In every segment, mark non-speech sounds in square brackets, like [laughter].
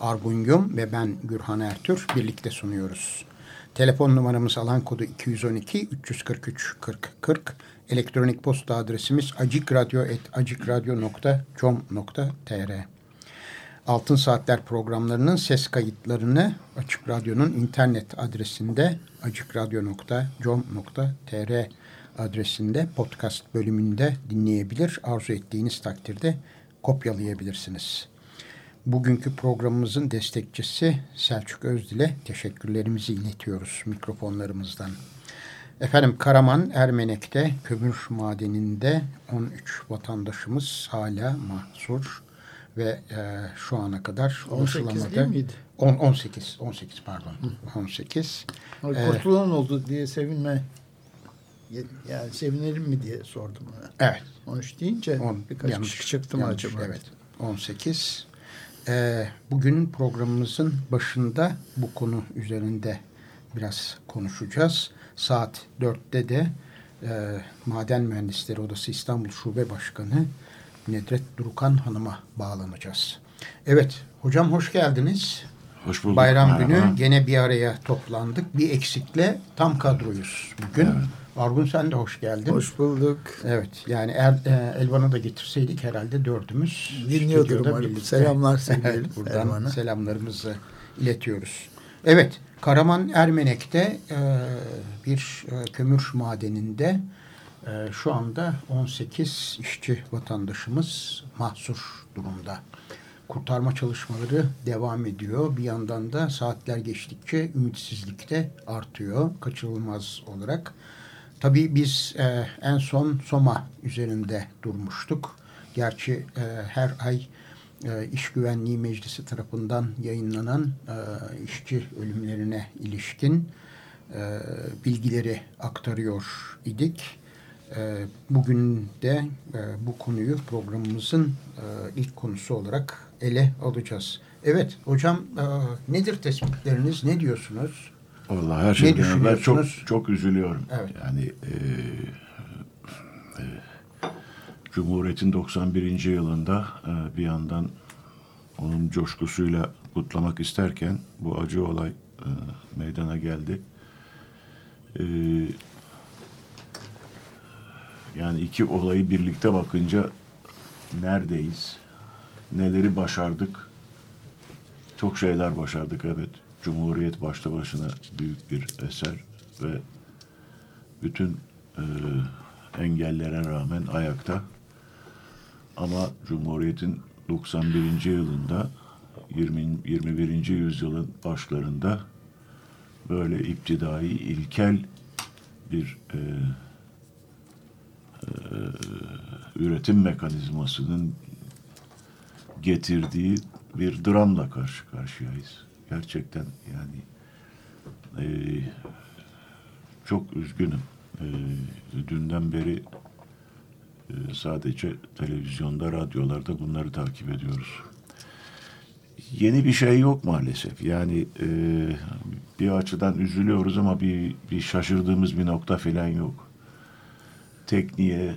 Argun Yum ve ben Gürhan Ertür birlikte sunuyoruz. Telefon numaramız alan kodu 212 343 40 40. Elektronik posta adresimiz acikradyo.com.tr Altın Saatler programlarının ses kayıtlarını Açık Radyo'nun internet adresinde acikradyo.com.tr adresinde podcast bölümünde dinleyebilir. Arzu ettiğiniz takdirde kopyalayabilirsiniz. Bugünkü programımızın destekçisi Selçuk Özdil'e teşekkürlerimizi iletiyoruz mikrofonlarımızdan. Efendim Karaman Ermenek'te kömür madeninde 13 vatandaşımız hala mahsur ve e, şu ana kadar 18 değil miydi? 10, 18, 18 pardon. Hı. 18. Ee, kurtulan oldu diye sevinme yani sevinirim mi diye sordum. Evet. 13 deyince On, birkaç yanlış, kişi çıktı mı yanlış, acaba? Evet. 18. Ee, bugün programımızın başında bu konu üzerinde biraz konuşacağız. Saat 4'te de e, Maden Mühendisleri Odası İstanbul Şube Başkanı Nedret Durukan Hanım'a bağlanacağız. Evet, hocam hoş geldiniz. Hoş bulduk. Bayram Merhaba. günü gene bir araya toplandık. Bir eksikle tam kadroyuz bugün. Evet. Argun sen de hoş geldin. Hoş bulduk. Evet yani er, e, Elvan'ı da getirseydik herhalde dördümüz. Dinliyordur umarım. Selamlar sevgilim. Buradan Elvan'a. selamlarımızı iletiyoruz. Evet Karaman Ermenek'te e, bir e, kömür madeninde e, şu anda 18 işçi vatandaşımız mahsur durumda. Kurtarma çalışmaları devam ediyor. Bir yandan da saatler geçtikçe ümitsizlik de artıyor kaçınılmaz olarak. Tabii biz e, en son Soma üzerinde durmuştuk. Gerçi e, her ay e, İş Güvenliği Meclisi tarafından yayınlanan e, işçi ölümlerine ilişkin e, bilgileri aktarıyor idik. E, bugün de e, bu konuyu programımızın e, ilk konusu olarak ele alacağız. Evet hocam e, nedir tespitleriniz, ne diyorsunuz? Vallahi her şeyden evvel çok çok üzülüyorum. Evet. Yani e, e, Cumhuriyet'in 91. yılında e, bir yandan onun coşkusuyla kutlamak isterken bu acı olay e, meydana geldi. E, yani iki olayı birlikte bakınca neredeyiz? Neleri başardık? Çok şeyler başardık evet. Cumhuriyet başta başına büyük bir eser ve bütün e, engellere rağmen ayakta. Ama Cumhuriyet'in 91. yılında 20, 21. yüzyılın başlarında böyle iptidai, ilkel bir e, e, üretim mekanizmasının getirdiği bir dramla karşı karşıyayız gerçekten yani e, çok üzgünüm. E, dünden beri e, sadece televizyonda, radyolarda bunları takip ediyoruz. Yeni bir şey yok maalesef. Yani e, bir açıdan üzülüyoruz ama bir, bir şaşırdığımız bir nokta falan yok. Tekniğe,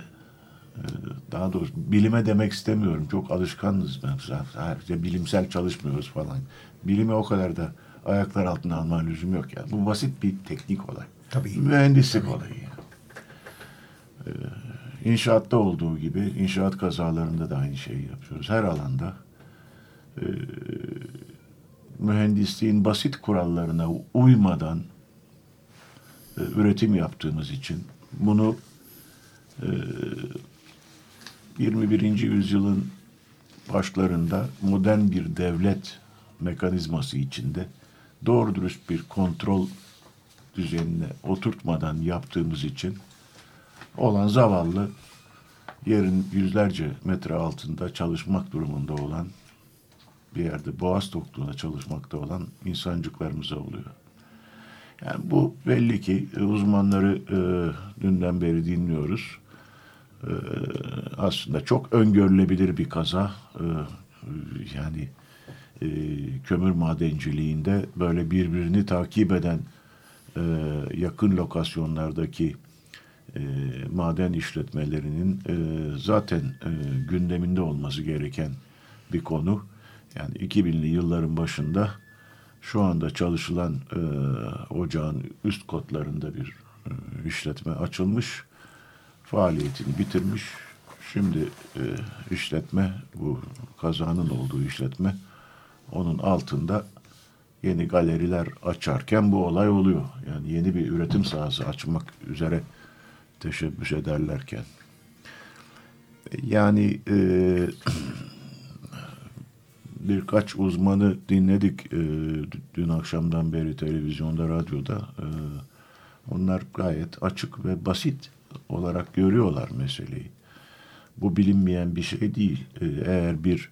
daha doğrusu bilime demek istemiyorum. Çok alışkanız ben. Sadece bilimsel çalışmıyoruz falan bilime o kadar da ayaklar altına alma lüzum yok yani. Bu basit bir teknik olay. Tabii. Mühendislik Tabii. olayı. Ee, inşaatta olduğu gibi inşaat kazalarında da aynı şeyi yapıyoruz. Her alanda e, mühendisliğin basit kurallarına uymadan e, üretim yaptığımız için bunu e, 21. yüzyılın başlarında modern bir devlet mekanizması içinde doğru dürüst bir kontrol düzenine oturtmadan yaptığımız için olan zavallı yerin yüzlerce metre altında çalışmak durumunda olan bir yerde boğaz tokluğuna çalışmakta olan insancıklarımıza oluyor. Yani bu belli ki e, uzmanları e, dünden beri dinliyoruz. E, aslında çok öngörülebilir bir kaza. E, yani e, kömür madenciliğinde böyle birbirini takip eden e, yakın lokasyonlardaki e, maden işletmelerinin e, zaten e, gündeminde olması gereken bir konu. Yani 2000'li yılların başında şu anda çalışılan e, ocağın üst kotlarında bir e, işletme açılmış. Faaliyetini bitirmiş. Şimdi e, işletme bu kazanın olduğu işletme onun altında yeni galeriler açarken bu olay oluyor. Yani yeni bir üretim sahası açmak üzere teşebbüs ederlerken. Yani e, [clears throat] birkaç uzmanı dinledik e, dün akşamdan beri televizyonda, radyoda. E, onlar gayet açık ve basit olarak görüyorlar meseleyi. Bu bilinmeyen bir şey değil. E, eğer bir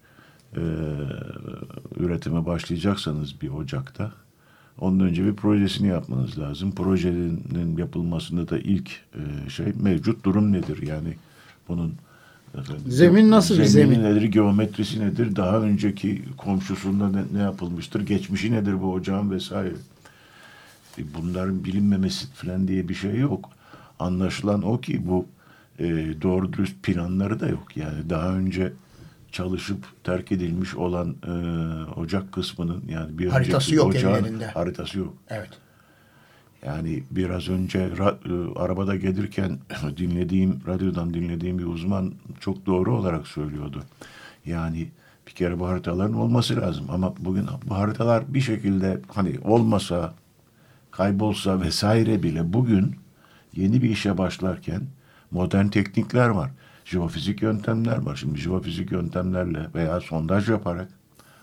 e, üretime başlayacaksanız bir ocakta ondan önce bir projesini yapmanız lazım. Projenin yapılmasında da ilk e, şey mevcut durum nedir? Yani bunun efendim, Zemin nasıl bir zemin? nedir, geometrisi nedir, daha önceki komşusunda ne, ne yapılmıştır, geçmişi nedir bu ocağın vesaire. E, Bunların bilinmemesi falan diye bir şey yok. Anlaşılan o ki bu e, doğru dürüst planları da yok. Yani daha önce çalışıp terk edilmiş olan e, ocak kısmının yani bir Haritası yok ocağın ellerinde. haritası yok. Evet. Yani biraz önce ra- e, arabada gelirken [laughs] dinlediğim, radyodan dinlediğim bir uzman çok doğru olarak söylüyordu. Yani bir kere bu haritaların olması lazım. Ama bugün bu haritalar bir şekilde hani olmasa, kaybolsa vesaire bile bugün yeni bir işe başlarken modern teknikler var. Jeofizik yöntemler var. Şimdi jeofizik yöntemlerle veya sondaj yaparak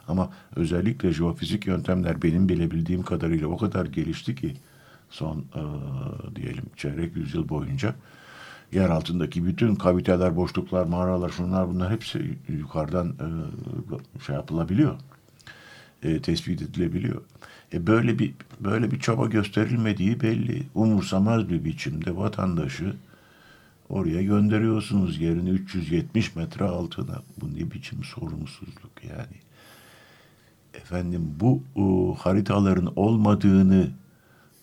ama özellikle jeofizik yöntemler benim bilebildiğim kadarıyla o kadar gelişti ki son e, diyelim çeyrek yüzyıl boyunca yer altındaki bütün kaviteler, boşluklar, mağaralar, şunlar bunlar hepsi yukarıdan e, şey yapılabiliyor. E, tespit edilebiliyor. E, böyle bir böyle bir çaba gösterilmediği belli. Umursamaz bir biçimde vatandaşı oraya gönderiyorsunuz yerini 370 metre altına. Bu ne biçim sorumsuzluk yani. Efendim bu e, haritaların olmadığını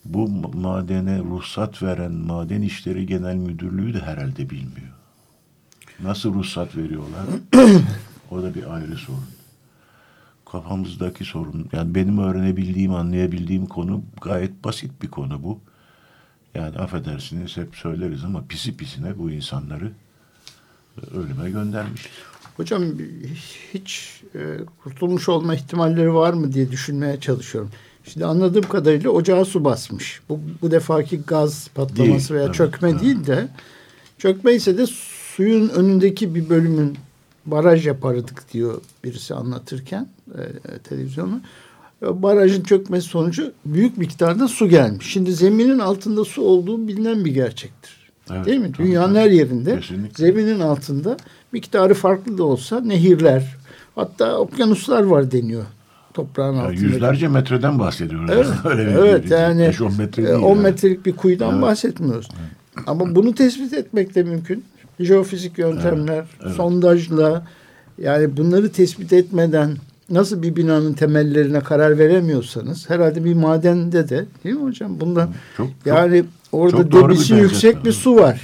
bu ma- madene ruhsat veren Maden İşleri Genel Müdürlüğü de herhalde bilmiyor. Nasıl ruhsat veriyorlar? [clears throat] o da bir ayrı sorun. Kafamızdaki sorun. Yani benim öğrenebildiğim, anlayabildiğim konu gayet basit bir konu bu. Yani affedersiniz hep söyleriz ama pisi pisine bu insanları e, ölüme göndermiş. Hocam hiç e, kurtulmuş olma ihtimalleri var mı diye düşünmeye çalışıyorum. Şimdi anladığım kadarıyla ocağa su basmış. Bu, bu defaki gaz patlaması Değil, veya evet, çökme evet. değil de çökme ise de suyun önündeki bir bölümün baraj yapardık diyor birisi anlatırken e, televizyonu. E, Barajın çökmesi sonucu büyük miktarda su gelmiş. Şimdi zeminin altında su olduğu bilinen bir gerçektir. Evet, Değil mi? tabii, Dünyanın tabii. her yerinde Kesinlikle. zeminin altında miktarı farklı da olsa nehirler hatta okyanuslar var deniyor toprağın Ya altında. yüzlerce metreden bahsediyoruz. Evet, [laughs] Öyle bir- evet bir- yani beş, on metre e, değil 10 yani. metrelik bir kuyudan Evet. bahsetmiyoruz. Ama bunu tespit etmek de mümkün. Jeofizik yöntemler, sondajla yani bunları tespit etmeden nasıl bir binanın temellerine karar veremiyorsanız herhalde bir madende de değil mi hocam? Bundan Çok- çok- yani orada çok bir debisi yüksek bir su var.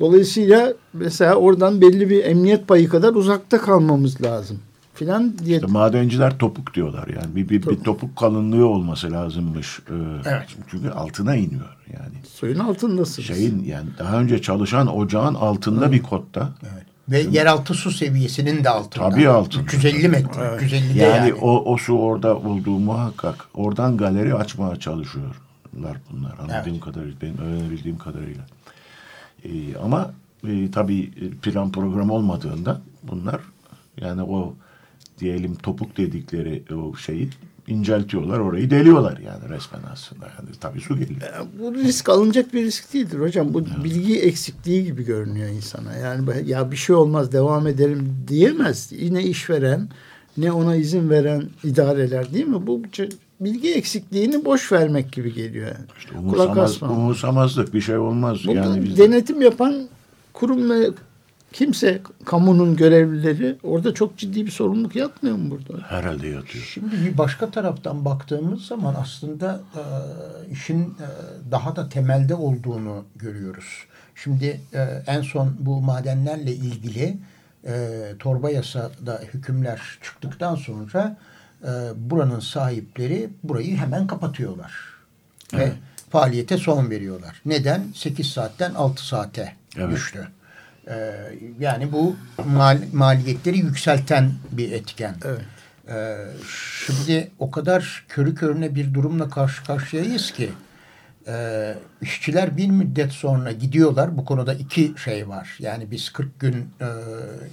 Dolayısıyla mesela oradan belli bir emniyet payı kadar uzakta kalmamız lazım filan diye. İşte madenciler topuk diyorlar yani bir, bir, bir topuk kalınlığı olması lazımmış. Ee, Evet. Çünkü altına iniyor yani. Suyun altındasınız. Şeyin yani daha önce çalışan ocağın altında bir kotta. Evet. Ve yeraltı su seviyesinin de altında. Tabii altında. 350 metre. 350 Yani, yani. o, o su orada olduğu muhakkak. Oradan galeri açmaya çalışıyorlar bunlar anladığım Evet. kadarıyla, benim öğrenebildiğim kadarıyla. Ee, ama e, tabii plan program olmadığında bunlar yani o diyelim topuk dedikleri o şeyi inceltiyorlar orayı deliyorlar yani resmen aslında. Yani tabii su geliyor. Bu risk alınacak bir risk değildir hocam. Bu bilgi eksikliği gibi görünüyor insana. Yani ya bir şey olmaz devam ederim diyemez. Yine işveren ne ona izin veren idareler değil mi? Bu bilgi eksikliğini boş vermek gibi geliyor yani. İşte umursamaz, umursamazlık bir şey olmaz. Bu, yani bizde... denetim yapan kurum ve kimse kamunun görevlileri orada çok ciddi bir sorumluluk yatmıyor mu burada? Herhalde yatıyor. Şimdi bir başka taraftan baktığımız zaman aslında e, işin e, daha da temelde olduğunu görüyoruz. Şimdi e, en son bu madenlerle ilgili e, torba yasada hükümler çıktıktan sonra e, buranın sahipleri burayı hemen kapatıyorlar. Evet. Ve faaliyete son veriyorlar. Neden? 8 saatten 6 saate evet. düştü. Ee, yani bu mal, maliyetleri yükselten bir etken. Evet. Ee, şimdi o kadar körü körüne bir durumla karşı karşıyayız ki e, işçiler bir müddet sonra gidiyorlar. Bu konuda iki şey var. Yani biz 40 gün e,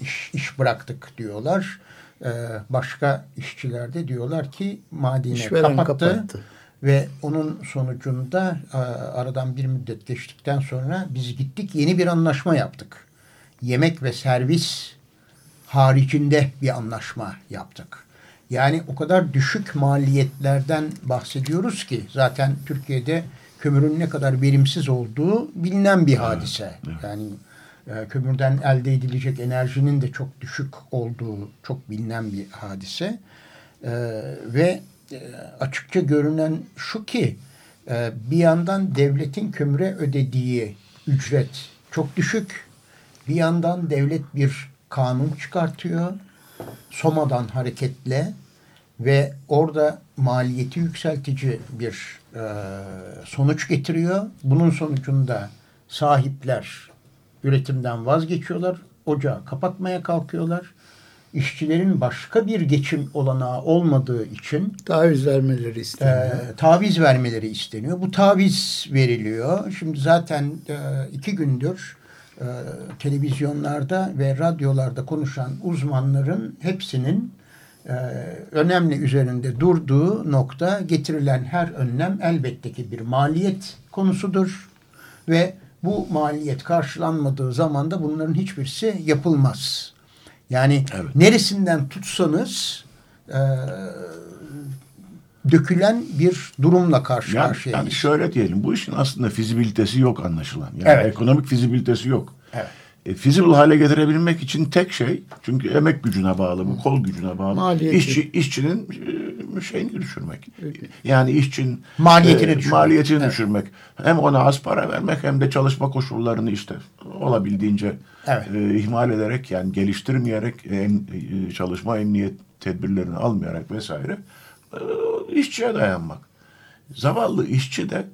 iş, iş bıraktık diyorlar. E, başka işçiler de diyorlar ki madeni kapattı. kapattı. Ve onun sonucunda e, aradan bir müddet geçtikten sonra biz gittik yeni bir anlaşma yaptık yemek ve servis haricinde bir anlaşma yaptık. Yani o kadar düşük maliyetlerden bahsediyoruz ki zaten Türkiye'de kömürün ne kadar verimsiz olduğu bilinen bir hadise. Yani e, kömürden elde edilecek enerjinin de çok düşük olduğu çok bilinen bir hadise. E, ve e, açıkça görünen şu ki e, bir yandan devletin kömüre ödediği ücret çok düşük bir yandan devlet bir kanun çıkartıyor. Soma'dan hareketle ve orada maliyeti yükseltici bir e, sonuç getiriyor. Bunun sonucunda sahipler üretimden vazgeçiyorlar. Ocağı kapatmaya kalkıyorlar. İşçilerin başka bir geçim olanağı olmadığı için taviz vermeleri isteniyor. E, taviz vermeleri isteniyor. Bu taviz veriliyor. Şimdi zaten e, iki gündür e, televizyonlarda ve radyolarda konuşan uzmanların hepsinin e, önemli üzerinde durduğu nokta getirilen her önlem elbette ki bir maliyet konusudur ve bu maliyet karşılanmadığı zaman da bunların hiçbirisi yapılmaz. Yani evet. neresinden tutsanız e, dökülen bir durumla karşı yani, karşıyayız. Yani şöyle diyelim bu işin aslında fizibilitesi yok anlaşılan. Yani evet. ekonomik fizibilitesi yok. Evet. E, feasible hale getirebilmek için tek şey çünkü emek gücüne bağlı bu kol gücüne bağlı. Maliyeti. İşçi, işçinin e, şeyini düşürmek. Yani işçinin maliyetini, e, düşürmek. maliyetini evet. düşürmek. Hem ona az para vermek hem de çalışma koşullarını işte olabildiğince evet. e, ihmal ederek yani geliştirmeyerek en, e, çalışma emniyet tedbirlerini almayarak vesaire e, işçiye dayanmak. Zavallı işçi de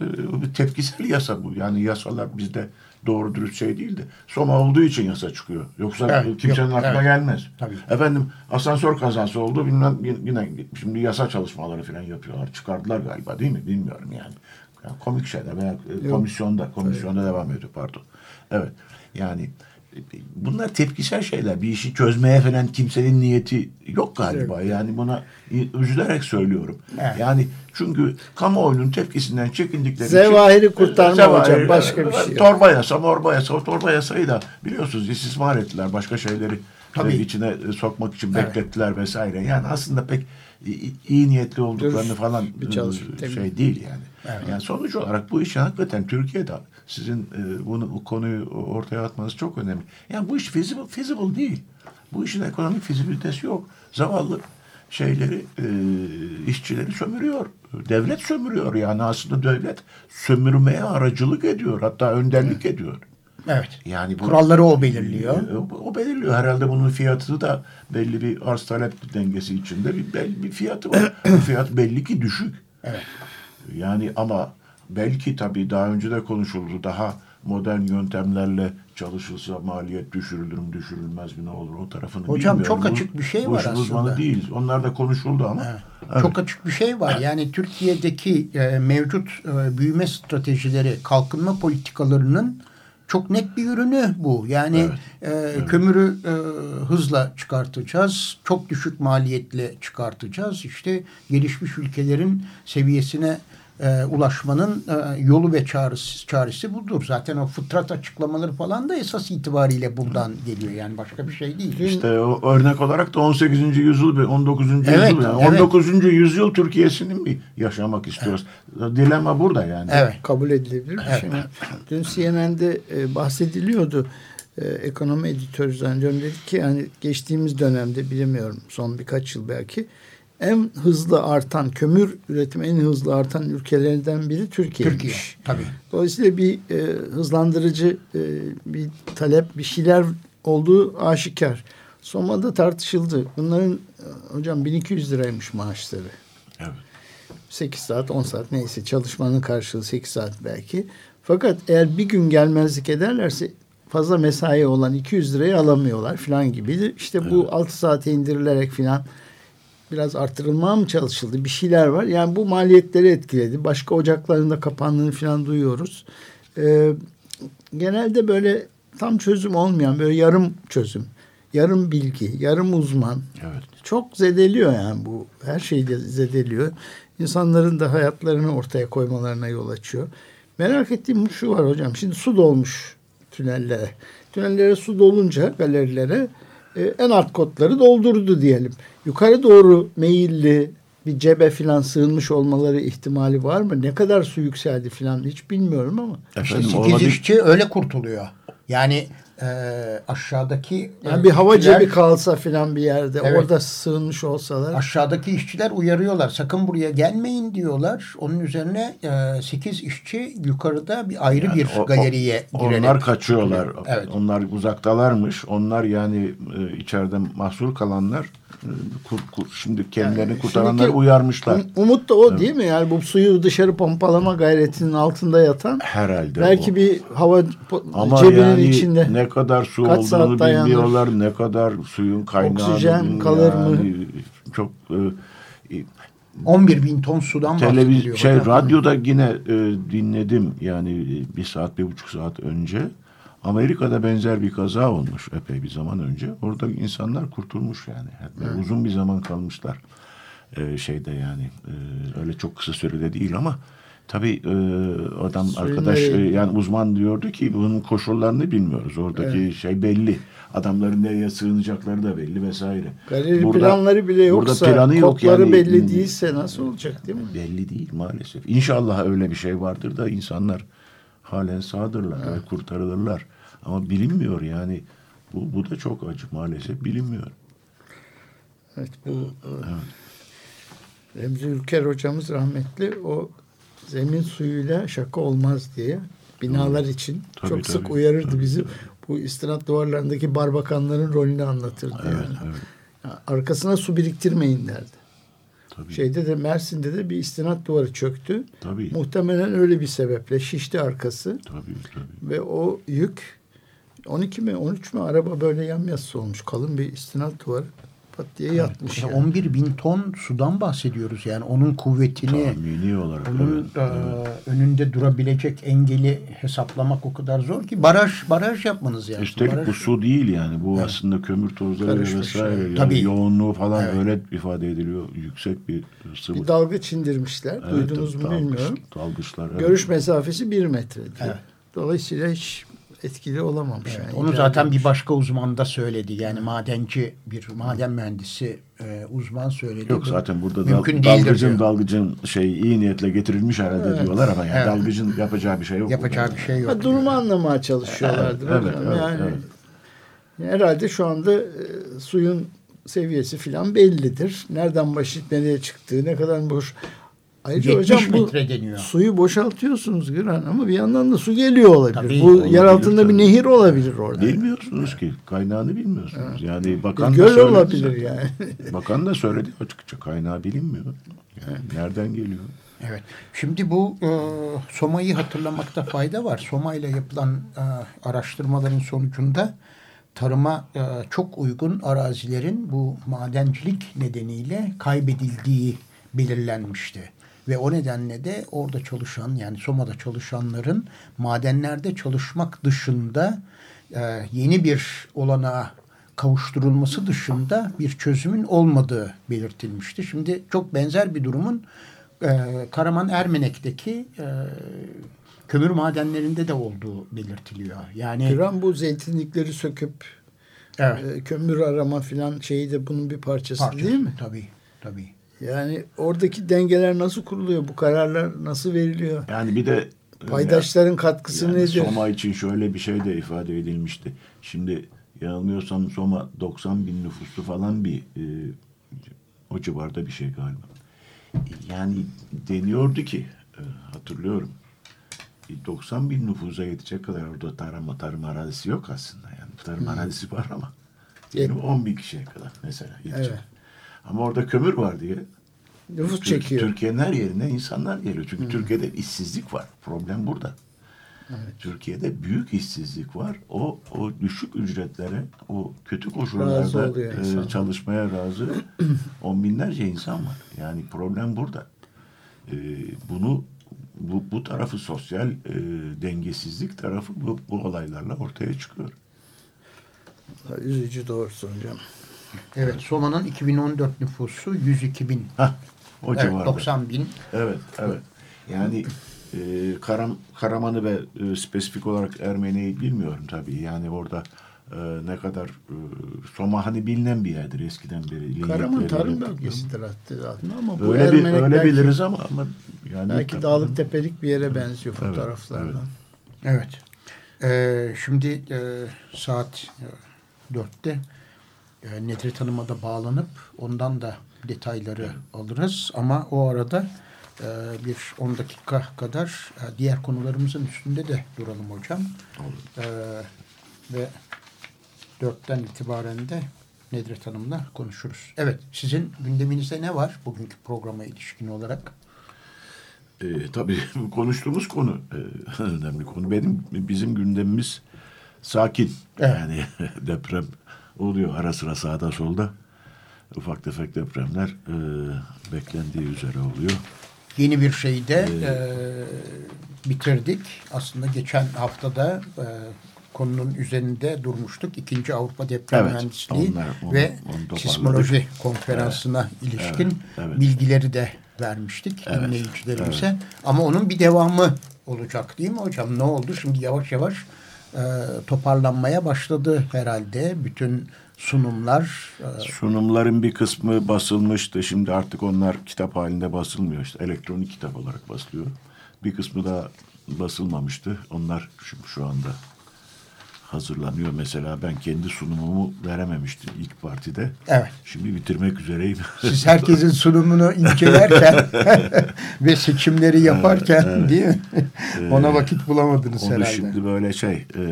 e, bir tepkisel yasa bu. Yani yasalar bizde doğru dürüst şey değildi. Soma olduğu için yasa çıkıyor. Yoksa evet, kimsenin yok, aklına evet. gelmez. Tabii. Efendim asansör kazası oldu bilmem yine şimdi yasa çalışmaları falan yapıyorlar. Çıkardılar galiba değil mi? Bilmiyorum yani. yani komik şeyler veya yok. komisyonda komisyonda evet. devam ediyor pardon. Evet. Yani bunlar tepkisel şeyler. Bir işi çözmeye falan kimsenin niyeti yok galiba. Evet. Yani buna üzülerek söylüyorum. Evet. Yani çünkü kamuoyunun tepkisinden çekindikleri Zevahiri için, kurtarma zevahiri, hocam başka bir şey yok. Torba yasa, morba yasa, torba yasayı da biliyorsunuz istismar ettiler. Başka şeyleri Tabii. içine sokmak için evet. beklettiler vesaire. Yani aslında pek iyi niyetli olduklarını Dürüst falan bir çalışma, şey değil yani. Evet. Yani sonuç olarak bu işi hakikaten Türkiye'de sizin e, bunu bu konuyu ortaya atmanız çok önemli. Yani bu iş feasible, feasible değil. Bu işin ekonomik fizibilitesi yok. Zavallı şeyleri e, işçileri sömürüyor. Devlet sömürüyor yani aslında devlet sömürmeye aracılık ediyor. Hatta önderlik evet. ediyor. Evet. Yani bu, kuralları o belirliyor. E, o, belirliyor. Herhalde bunun fiyatı da belli bir arz talep dengesi içinde bir belli bir fiyatı var. [clears throat] fiyat belli ki düşük. Evet. Yani ama belki tabii daha önce de konuşuldu. Daha modern yöntemlerle çalışılsa maliyet düşürülür mü düşürülmez mi ne olur o tarafını Hocam bilmiyorum. çok açık bir şey var aslında. uzmanı değiliz. Onlar da konuşuldu ama. Evet. Evet. Çok açık bir şey var. Yani Türkiye'deki e, mevcut e, büyüme stratejileri, kalkınma politikalarının çok net bir ürünü bu. Yani evet. E, evet. kömürü e, hızla çıkartacağız. Çok düşük maliyetle çıkartacağız. İşte gelişmiş ülkelerin seviyesine e, ulaşmanın e, yolu ve çaresi, çaresi budur. Zaten o fıtrat açıklamaları falan da esas itibariyle buradan geliyor. Yani başka bir şey değil. İşte o örnek olarak da 18. yüzyıl ve 19. Evet, yüzyıl yani evet. 19. yüzyıl Türkiye'sini mi yaşamak istiyoruz? Dilema burada yani. Evet. kabul edilebilir bir şey. Dün CNN'de e, bahsediliyordu. E, ekonomi editörü zannediyorum dedi ki yani geçtiğimiz dönemde bilemiyorum son birkaç yıl belki en hızlı artan kömür üretimi en hızlı artan ülkelerden biri Türkiye'ymiş. Türkiye. Tabii. Dolayısıyla bir e, hızlandırıcı e, bir talep bir şeyler olduğu aşikar. Soma'da tartışıldı. Bunların e, hocam 1200 liraymış maaşları. Evet. 8 saat 10 saat neyse çalışmanın karşılığı 8 saat belki. Fakat eğer bir gün gelmezlik ederlerse fazla mesai olan 200 lirayı alamıyorlar falan gibi. İşte bu 6 saate indirilerek falan biraz artırılmaya mı çalışıldı? Bir şeyler var. Yani bu maliyetleri etkiledi. Başka ocakların da kapandığını falan duyuyoruz. Ee, genelde böyle tam çözüm olmayan böyle yarım çözüm, yarım bilgi, yarım uzman, Evet. çok zedeliyor yani bu. Her şeyi de zedeliyor. İnsanların da hayatlarını ortaya koymalarına yol açıyor. Merak ettiğim şu var hocam. Şimdi su dolmuş tünellere. Tünellere su dolunca galerilere en alt kotları doldurdu diyelim. Yukarı doğru meyilli bir cebe filan sığınmış olmaları ihtimali var mı? Ne kadar su yükseldi filan hiç bilmiyorum ama. İşte Efendim 8 olabilir. öyle kurtuluyor. Yani e, aşağıdaki Yani e, bir hava işçiler- cebi kalsa filan bir yerde Evet. orada sığınmış olsalar. Aşağıdaki işçiler uyarıyorlar. Sakın buraya gelmeyin diyorlar. Onun üzerine 8 işçi yukarıda bir ayrı Yani bir o- o- galeriye girerek. Onlar kaçıyorlar. Evet. Onlar uzaktalarmış. Onlar yani e, içeride mahsur kalanlar e, kur- kur- şimdi kendilerini Yani kurtaranları uyarmışlar. Um- Umut da o değil mi? Yani bu suyu dışarı pompalama gayretinin altında yatan Herhalde belki o. bir hava Ama cebinin yani içinde. ne kadar su kaç olduğunu dayanır? bilmiyorlar. Ne kadar suyun kaynağı. Oksijen kalır mı? Çok e, 11 bin ton sudan Televiz bahsediliyor. şey hocam. radyoda yine e, dinledim yani e, bir saat bir buçuk saat önce Amerika'da benzer bir kaza olmuş epey bir zaman önce. Orada insanlar kurtulmuş yani. Hatta Uzun bir zaman kalmışlar e, şeyde yani e, öyle çok kısa sürede değil ama tabii e, adam Suyun arkadaş e, yani uzman diyordu ki bunun koşullarını bilmiyoruz. Oradaki şey belli. Adamların nereye sığınacakları da belli vesaire. Galeri Burada- planları bile burada yoksa, planı yok yani. belli değilse nasıl olacak değil mi? Belli değil maalesef. İnşallah öyle bir şey vardır da insanlar halen sağdırlar ve kurtarılırlar. Ama bilinmiyor yani. Bu, bu da çok acı maalesef bilinmiyor. Evet bu e, Remzi Ülker hocamız rahmetli o zemin suyuyla şaka olmaz diye binalar için Tabii, çok sık tabii. uyarırdı Tabii, bizi. tabii. Bu istinat duvarlarındaki barbakanların rolünü anlatırdı. Evet, yani. evet. Arkasına su biriktirmeyin derdi. Tabii. Şeyde de Mersin'de de bir istinat duvarı çöktü. Tabii. Muhtemelen öyle bir sebeple şişti arkası Tabii tabii. ve o yük 12 mi 13 mü araba böyle yamyassı olmuş. Kalın bir istinat duvarı pat diye yatmış. İşte yani. 11 bin ton sudan bahsediyoruz. Yani onun kuvvetini, Tahmini olarak. onun evet, e, evet. önünde durabilecek engeli hesaplamak o kadar zor ki baraj baraj yapmanız yani. Üstelik Baraj- bu su değil yani. Bu aslında kömür tozları Karışmış vesaire. yani. Yani Tabii. yoğunluğu falan Evet. öyle ifade ediliyor. Yüksek bir sıvı. Bir dalgıç indirmişler. Evet, Duydunuz mu dalgıç- bilmiyorum. Dalgıçlar. evet. Görüş mesafesi bir metre diyor. Evet. Dolayısıyla hiç etkili olamamış. Evet, yani. onu İdare zaten bir başka uzman da söyledi. Yani madenci bir maden mühendisi e, uzman söyledi. Yok zaten burada dal, mümkün değildir dalgıcın diyor. dalgıcın şey iyi niyetle getirilmiş herhalde Evet. diyorlar ama yani Evet. dalgıcın yapacağı bir şey yok. Yapacağı bir şey yok. Ha, durumu anlamaya çalışıyorlardır. Evet, hocam. evet, yani evet. herhalde şu anda e, suyun seviyesi filan bellidir. Nereden başlayıp nereye çıktığı, ne kadar boş. Ayrıca 70 hocam bu metre deniyor. suyu boşaltıyorsunuz Güran ama bir yandan da su geliyor olabilir. Tabii, bu olabilir yer altında bir tabii. nehir olabilir orada. Bilmiyorsunuz ki. Kaynağını bilmiyorsunuz. Yani Bir bakan da göl söyledi olabilir zaten. yani. [laughs] Bakan da söyledi açıkça kaynağı bilinmiyor. Yani nereden geliyor? Evet. Şimdi bu e, Soma'yı hatırlamakta fayda var. Soma ile yapılan e, araştırmaların sonucunda tarıma e, çok uygun arazilerin bu madencilik nedeniyle kaybedildiği belirlenmişti. Ve o nedenle de orada çalışan yani Soma'da çalışanların madenlerde çalışmak dışında e, yeni bir olanağa kavuşturulması dışında bir çözümün olmadığı belirtilmişti. Şimdi çok benzer bir durumun e, Karaman Ermenek'teki e, kömür madenlerinde de olduğu belirtiliyor. Yani Güran bu zeytinlikleri söküp evet, e, kömür arama filan şeyi de bunun bir parçası, parçası. değil mi? Tabii, tabii. Yani oradaki dengeler nasıl kuruluyor? Bu kararlar nasıl veriliyor? Yani bir de Paydaşların katkısı yani nedir? Soma için şöyle bir şey de ifade edilmişti. Şimdi yanılmıyorsam Soma 90 bin nüfuslu falan bir e, o civarda bir şey galiba. Yani deniyordu ki e, hatırlıyorum 90 bin nüfusa yetecek kadar orada tarım, tarım arazisi yok aslında. Yani tarım arazisi var ama diyelim 10 bin kişiye kadar mesela yetecek. Evet. Ama orada kömür var diye Nüfus Tür- çekiyor. Türkiye'nin her yerine insanlar geliyor. Çünkü Türkiye'de işsizlik var. Problem burada. Türkiye'de büyük işsizlik var. O o düşük ücretlere, o kötü koşullarda e, çalışmaya razı [clears throat] on binlerce insan var. Yani problem burada. E, bunu bu, bu tarafı sosyal e, dengesizlik tarafı bu, bu olaylarla ortaya çıkıyor. Üzücü doğrusu hocam. Evet, Soma'nın 2014 nüfusu 102 bin. Hah, o Evet, civarda. 90 bin. Evet, evet. Yani e, Karam, Karaman'ı ve e, spesifik olarak Ermeni'yi bilmiyorum tabii. Yani orada e, ne kadar e, Soma hani bilinen bir yerdir eskiden beri. Karaman tarım bölgesidir hatta aslında ama bu Öyle, bir, öyle belki, biliriz ama, ama yani belki dağlık tepelik bir yere benziyor Evet, fotoğraflardan. Evet. Ee, şimdi e, saat e, 4'te e, Nedret Hanım'a da bağlanıp ondan da detayları alırız. Ama o arada e, bir 10 dakika kadar e, diğer konularımızın üstünde de duralım hocam. E, ve 4'ten itibaren de Nedret Hanım'la konuşuruz. Evet, sizin gündeminizde ne var bugünkü programa ilişkin olarak? E, tabii [laughs] konuştuğumuz konu e, [laughs] önemli konu. Benim bizim gündemimiz sakin. Evet. Yani [laughs] deprem oluyor ara sıra sağda solda. Ufak tefek depremler e, beklendiği üzere oluyor. Yeni bir şeyi de e, bitirdik. Aslında geçen haftada e, konunun üzerinde durmuştuk. İkinci Avrupa Deprem Evet, Mühendisliği onlar- onu- ve onu sismoloji konferansına ilişkin evet, evet. bilgileri de vermiştik dinleyicilerimize. Ama onun bir devamı olacak değil mi hocam? Ne oldu? Şimdi yavaş yavaş e, toparlanmaya başladı herhalde. Bütün sunumlar e, Sunumların bir kısmı basılmıştı. Şimdi artık onlar kitap halinde basılmıyor. İşte elektronik kitap olarak basılıyor. Bir kısmı da basılmamıştı. Onlar şu, şu anda hazırlanıyor. Mesela ben kendi sunumumu verememiştim ilk partide. Evet. Şimdi bitirmek üzereyim. [laughs] Siz herkesin sunumunu incelerken [laughs] ve seçimleri yaparken değil mi? Ona vakit bulamadınız Onu herhalde. şimdi böyle şey e,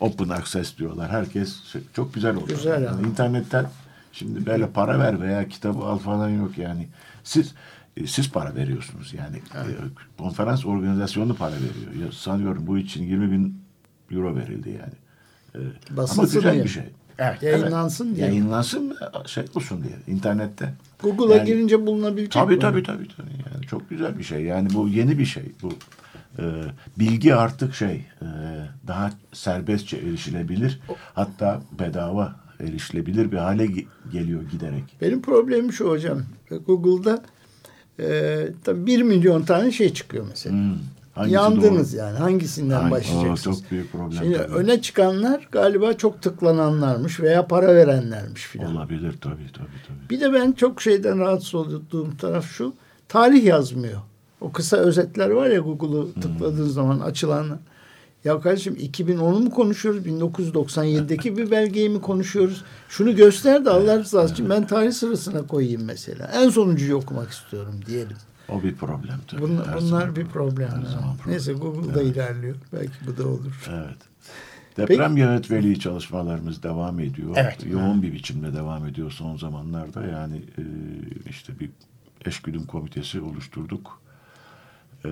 open access diyorlar. Herkes şey- çok güzel oldu. Güzel yani internetten şimdi böyle para ver veya kitabı al falan yok yani. Siz e, siz para veriyorsunuz yani. E, konferans organizasyonu para veriyor. Sanıyorum bu için 20 bin euro verildi yani. E, ama Basılsın güzel diye. bir şey. Evet. Yayınlansın diye. Yayınlansın şey olsun diye internette. Google'a Yani- girince bulunabilecek Tabii mi? tabii tabii tabii. Yani çok güzel bir şey. Yani bu yeni bir şey. Bu e, bilgi artık şey e, daha serbestçe erişilebilir. Hatta bedava erişilebilir bir hale ge- geliyor giderek. Benim problemim şu hocam. Google'da e, tabii bir milyon tane şey çıkıyor mesela. Hmm. Hangisi Yandınız doğru? yani. Hangisinden Hangi- başlayacaksınız? Aa, çok büyük problem Şimdi tabii. öne çıkanlar galiba çok tıklananlarmış veya para verenlermiş filan. Olabilir tabii tabii tabii. Bir de ben çok şeyden rahatsız olduğum taraf şu. Tarih yazmıyor. O kısa özetler var ya Google'u tıkladığın zaman açılan. Ya kardeşim 2010'u mu konuşuyoruz? 1997'deki bir belgeyi mi konuşuyoruz? Şunu göster de Allah rızası için ben tarih sırasına koyayım mesela. En sonuncuyu okumak istiyorum diyelim. O bir problem tabii. Bunlar, Her bunlar zaman. bir problem. Her zaman problem. Neyse Google'da ilerliyor. Belki bu da olur. Evet. Deprem yönetmeliği çalışmalarımız devam ediyor. Evet. Yoğun bir biçimde devam ediyor son zamanlarda. Yani e, işte bir eşgüdüm komitesi oluşturduk. E,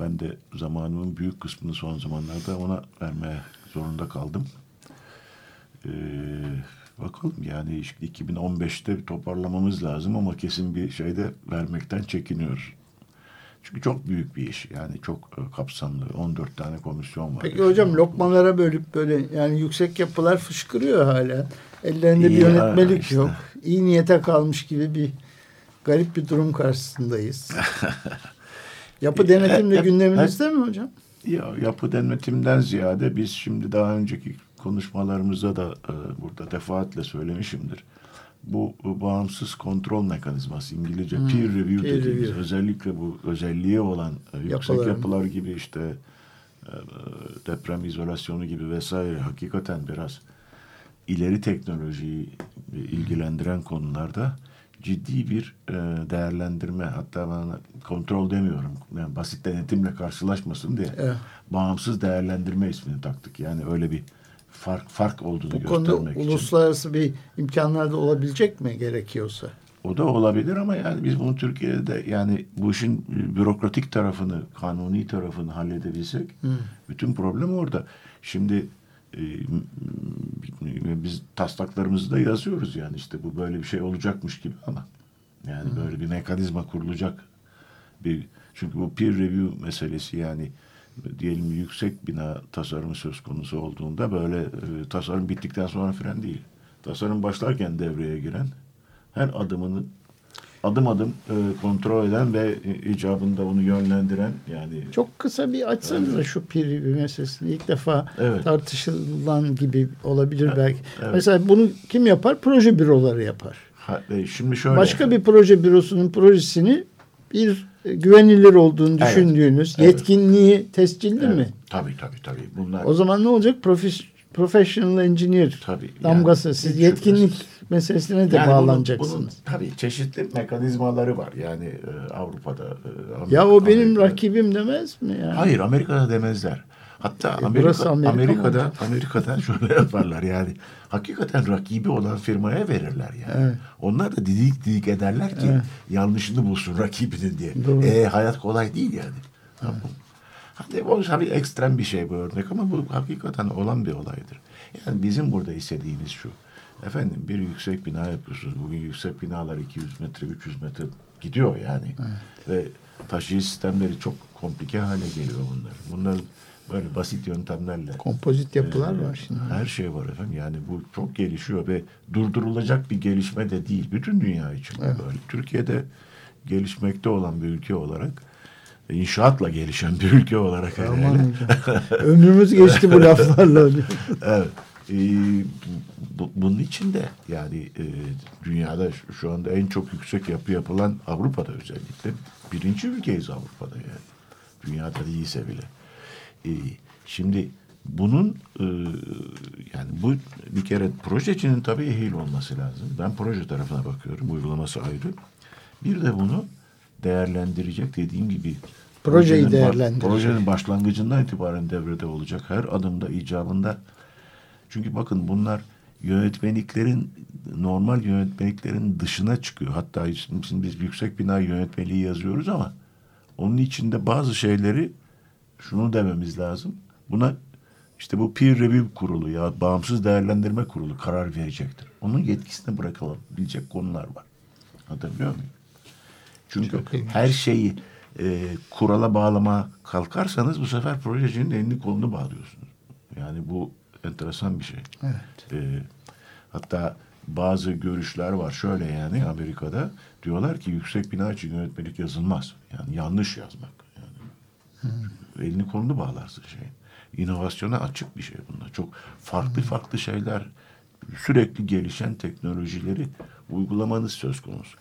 ben de zamanımın büyük kısmını son zamanlarda ona vermeye zorunda kaldım. E, bakalım yani işte 2015'te bir toparlamamız lazım ama kesin bir şeyde vermekten çekiniyoruz. Çünkü çok büyük bir iş. Yani çok e, kapsamlı. 14 tane komisyon var. Peki hocam lokmalara bölüp böyle yani yüksek yapılar fışkırıyor hala. Ellerinde bir İyi, yönetmelik işte. yok. İyi niyete kalmış gibi bir garip bir durum karşısındayız. [laughs] Yapı denetim de gündeminizde mi hocam? Ya yapı denetimden ziyade biz şimdi daha önceki konuşmalarımızda da e, burada defaatle söylemişimdir. Bu, bu bağımsız kontrol mekanizması İngilizce Hmm, peer review peer dediğimiz review. özellikle bu özelliği olan e, yüksek Yapıların. yapılar gibi işte e, deprem izolasyonu gibi vesaire hakikaten biraz ileri teknolojiyi ilgilendiren konularda ciddi bir e, değerlendirme hatta ben kontrol demiyorum yani basit denetimle karşılaşmasın diye Evet. bağımsız değerlendirme ismini taktık. Yani öyle bir fark fark olduğunu Bu konuda göstermek için. uluslararası bir imkanlar da olabilecek mi gerekiyorsa? O da olabilir ama yani biz bunu Türkiye'de yani bu işin bürokratik tarafını, kanuni tarafını halledebilsek bütün problem orada. Şimdi e, biz taslaklarımızı da yazıyoruz yani işte bu böyle bir şey olacakmış gibi ama yani böyle bir mekanizma kurulacak bir çünkü bu peer review meselesi yani diyelim yüksek bina tasarımı söz konusu olduğunda böyle e, tasarım bittikten sonra fren değil. Tasarım başlarken devreye giren her adımını adım adım e, kontrol eden ve e, icabında onu yönlendiren yani Çok kısa bir açsanıza şu peer review meselesini. İlk defa Evet. tartışılan gibi olabilir belki. evet. Mesela bunu kim yapar? Proje büroları yapar. ha, e, şimdi şöyle Başka bir proje bürosunun projesini bir güvenilir olduğunu Evet. düşündüğünüz Evet. yetkinliği tescilli Evet, mi? Tabii tabii tabii. Bunlar O zaman ne olacak? Profes- professional engineer Tabii, damgası. yani Siz yetkinlik meselesine de Yani bunun- bağlanacaksınız. bunun tabii çeşitli mekanizmaları var. Yani e, Avrupa'da. e, Amerika- ya o benim Amerika'da. rakibim demez mi? Yani? Hayır Amerika'da demezler. Hatta E, Amerika, Amerika mı Amerika'da olacak? Amerika'da [laughs] şöyle yaparlar yani. Hakikaten rakibi olan firmaya verirler yani. Evet. Onlar da didik didik ederler ki Evet. yanlışını bulsun rakibinin diye. Doğru. E, hayat kolay değil yani. Tamam. Hadi o tabii ekstrem bir şey bu örnek ama bu hakikaten olan bir olaydır. Yani bizim burada istediğimiz şu. Efendim bir yüksek bina yapıyorsunuz. Bugün yüksek binalar 200 metre, 300 metre gidiyor yani. Ve taşıyıcı sistemleri çok komplike hale geliyor bunlar. Bunlar böyle basit yöntemlerle. Kompozit yapılar Ee, var şimdi. Her şey var efendim. Yani bu çok gelişiyor ve durdurulacak bir gelişme de değil. Bütün dünya için bu böyle. Türkiye'de gelişmekte olan bir ülke olarak inşaatla gelişen bir ülke olarak Aman. [laughs] Ömrümüz geçti bu laflarla. Evet. Ee, bu- bunun için de yani e, dünyada şu- şu anda en çok yüksek yapı yapılan Avrupa'da özellikle birinci ülkeyiz Avrupa'da yani. Dünyada değilse bile. Ee, şimdi bunun e, yani bu bir kere projecinin tabii ehil olması lazım. Ben proje tarafına bakıyorum. Uygulaması ayrı. Bir de bunu değerlendirecek dediğim gibi Projeyi projenin değerlendirecek. Projenin başlangıcından itibaren devrede olacak. Her adımda icabında çünkü bakın bunlar yönetmeliklerin normal yönetmeliklerin dışına çıkıyor. Hatta şimdi biz yüksek bina yönetmeliği yazıyoruz ama onun içinde bazı şeyleri şunu dememiz lazım. Buna işte bu peer review kurulu ya bağımsız değerlendirme kurulu karar verecektir. Onun yetkisine bırakılabilecek konular var. Anlatabiliyor muyum? Çünkü her şeyi e, kurala bağlama kalkarsanız bu sefer projecinin elini kolunu bağlıyorsunuz. Yani bu enteresan bir şey. Evet. E, hatta bazı görüşler var şöyle yani Amerika'da diyorlar ki yüksek bina için yönetmelik yazılmaz. Yani yanlış yazmak. Yani elini kolunu bağlarsın şey. İnovasyona açık bir şey bunlar. Çok farklı farklı şeyler sürekli gelişen teknolojileri uygulamanız söz konusu.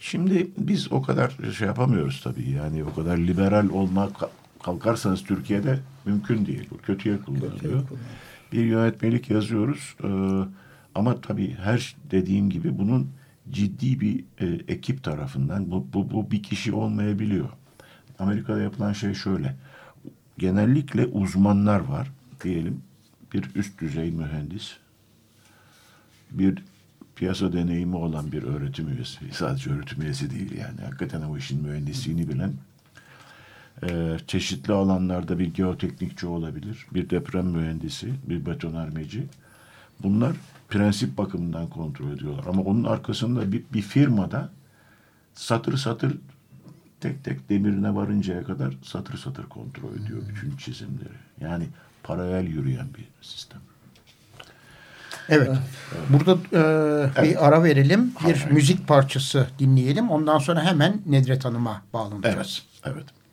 Şimdi biz o kadar şey yapamıyoruz tabii. Yani o kadar liberal olmak kalkarsanız Türkiye'de mümkün değil. Bu kötüye kullanılıyor. Bir yönetmelik yazıyoruz. Ee, ama tabii her dediğim gibi bunun ciddi bir e, ekip tarafından bu, bu, bu bir kişi olmayabiliyor. Amerika'da yapılan şey şöyle. Genellikle uzmanlar var diyelim. Bir üst düzey mühendis, bir piyasa deneyimi olan bir öğretim üyesi. Sadece öğretim üyesi değil yani. Hakikaten o işin mühendisliğini bilen. Ee, çeşitli alanlarda bir geoteknikçi olabilir. Bir deprem mühendisi, bir betonarmeci. Bunlar prensip bakımından kontrol ediyorlar. Ama onun arkasında bir, bir firmada satır satır tek tek demirine varıncaya kadar satır satır kontrol ediyor bütün çizimleri. Yani paralel yürüyen bir sistem. Evet. Burada e, bir ara verelim. Bir müzik parçası dinleyelim. Ondan sonra hemen Nedret Hanım'a bağlanacağız. Evet. Evet.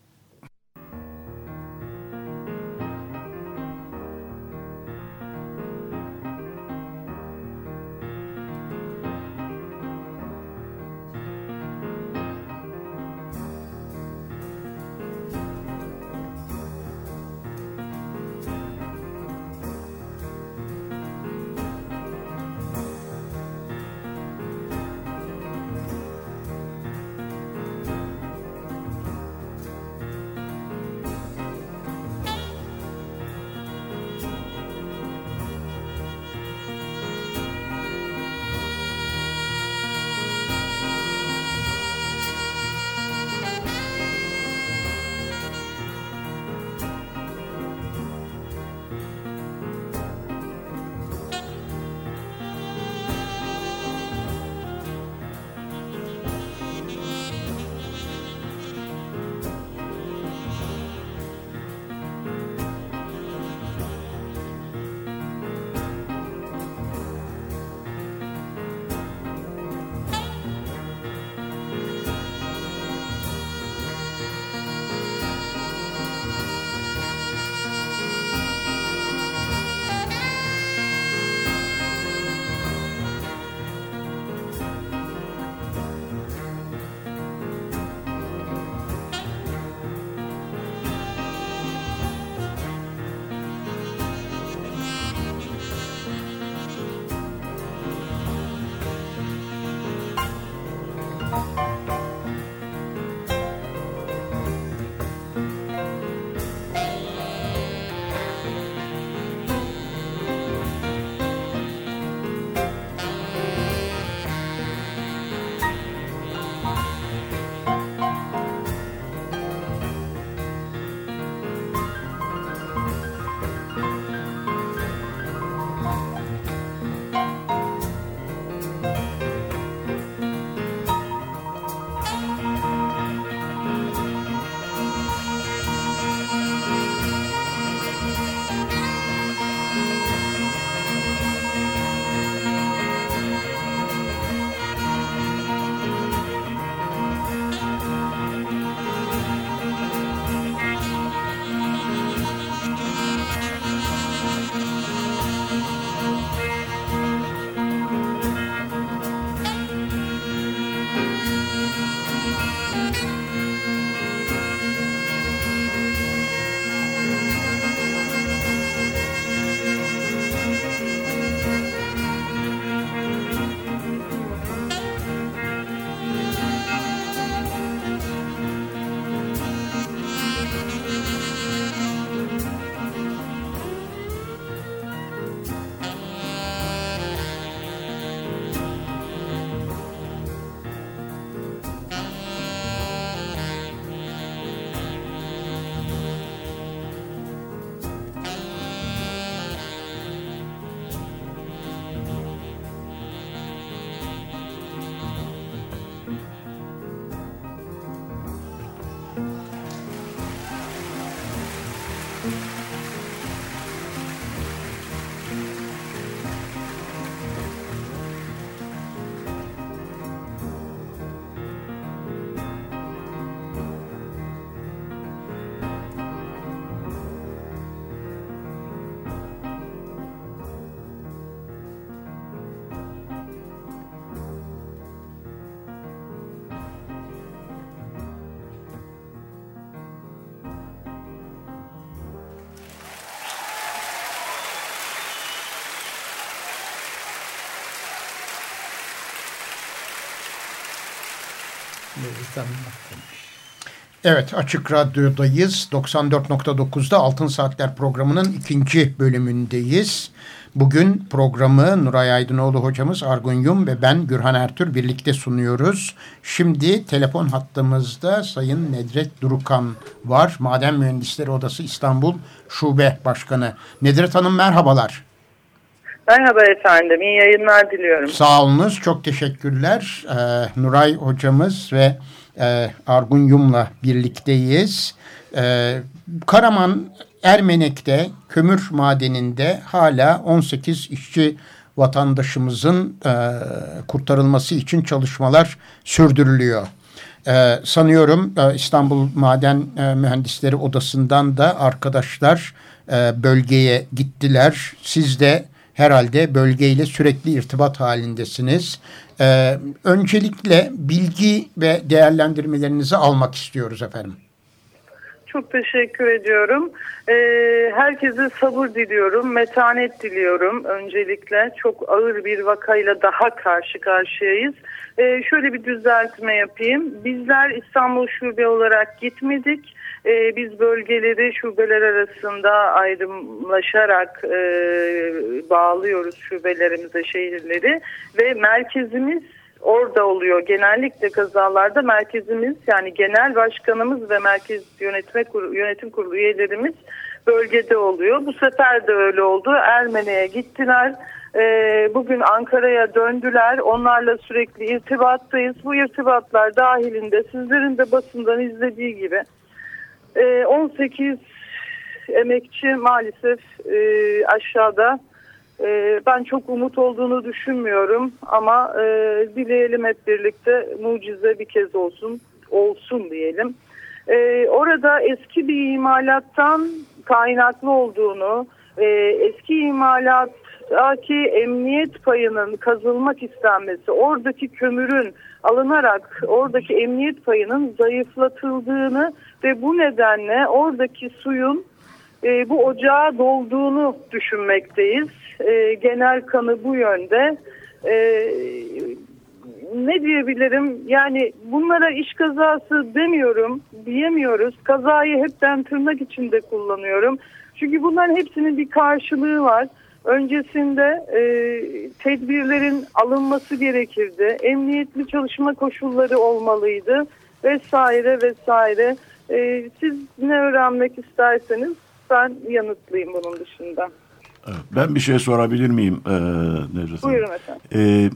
Evet Açık Radyo'dayız. 94.9'da Altın Saatler programının ikinci bölümündeyiz. Bugün programı Nuray Aydınoğlu hocamız Argun Yum ve ben Gürhan Ertür birlikte sunuyoruz. Şimdi telefon hattımızda Sayın Nedret Durukan var. Maden Mühendisleri Odası İstanbul Şube Başkanı. Nedret Hanım merhabalar. Merhaba efendim. İyi yayınlar diliyorum. Sağ olunuz. Çok teşekkürler. Ee, Nuray hocamız ve e, Argun Yum'la birlikteyiz. Ee, Karaman Ermenek'te kömür madeninde hala 18 işçi vatandaşımızın e, kurtarılması için çalışmalar sürdürülüyor. E, sanıyorum e, İstanbul Maden e, Mühendisleri Odası'ndan da arkadaşlar e, bölgeye gittiler. Siz de herhalde bölgeyle sürekli irtibat halindesiniz. Ee, öncelikle bilgi ve değerlendirmelerinizi almak istiyoruz efendim. Çok teşekkür ediyorum. Ee, herkese sabır diliyorum, metanet diliyorum öncelikle. Çok ağır bir vakayla daha karşı karşıyayız. Ee, şöyle bir düzeltme yapayım. Bizler İstanbul Şube olarak gitmedik. Ee, biz bölgeleri şubeler arasında ayrımlaşarak e, bağlıyoruz şubelerimize şehirleri ve merkezimiz orada oluyor. Genellikle kazalarda merkezimiz yani genel başkanımız ve merkez yönetme kurulu, yönetim kurulu üyelerimiz bölgede oluyor. Bu sefer de öyle oldu. Ermeni'ye gittiler. Ee, bugün Ankara'ya döndüler. Onlarla sürekli irtibattayız. Bu irtibatlar dahilinde sizlerin de basından izlediği gibi 18 ee, emekçi maalesef e, aşağıda. E, ben çok umut olduğunu düşünmüyorum ama e, dileyelim hep birlikte mucize bir kez olsun olsun diyelim. orada eski bir imalattan kaynaklı olduğunu, eski imalattaki emniyet payının kazılmak istenmesi, oradaki kömürün alınarak oradaki emniyet payının zayıflatıldığını ve bu nedenle oradaki suyun e, bu ocağa dolduğunu düşünmekteyiz. E, genel kanı bu yönde. E, ne diyebilirim? Yani bunlara iş kazası demiyorum, diyemiyoruz. Kazayı hepten tırnak içinde kullanıyorum. Çünkü bunların hepsinin bir karşılığı var. Öncesinde e, tedbirlerin alınması gerekirdi. Emniyetli çalışma koşulları olmalıydı vesaire vesaire. E, siz ne öğrenmek isterseniz ben yanıtlayayım bunun dışında. Ben bir şey sorabilir miyim? Ee, Necdet Buyurun efendim. Ee,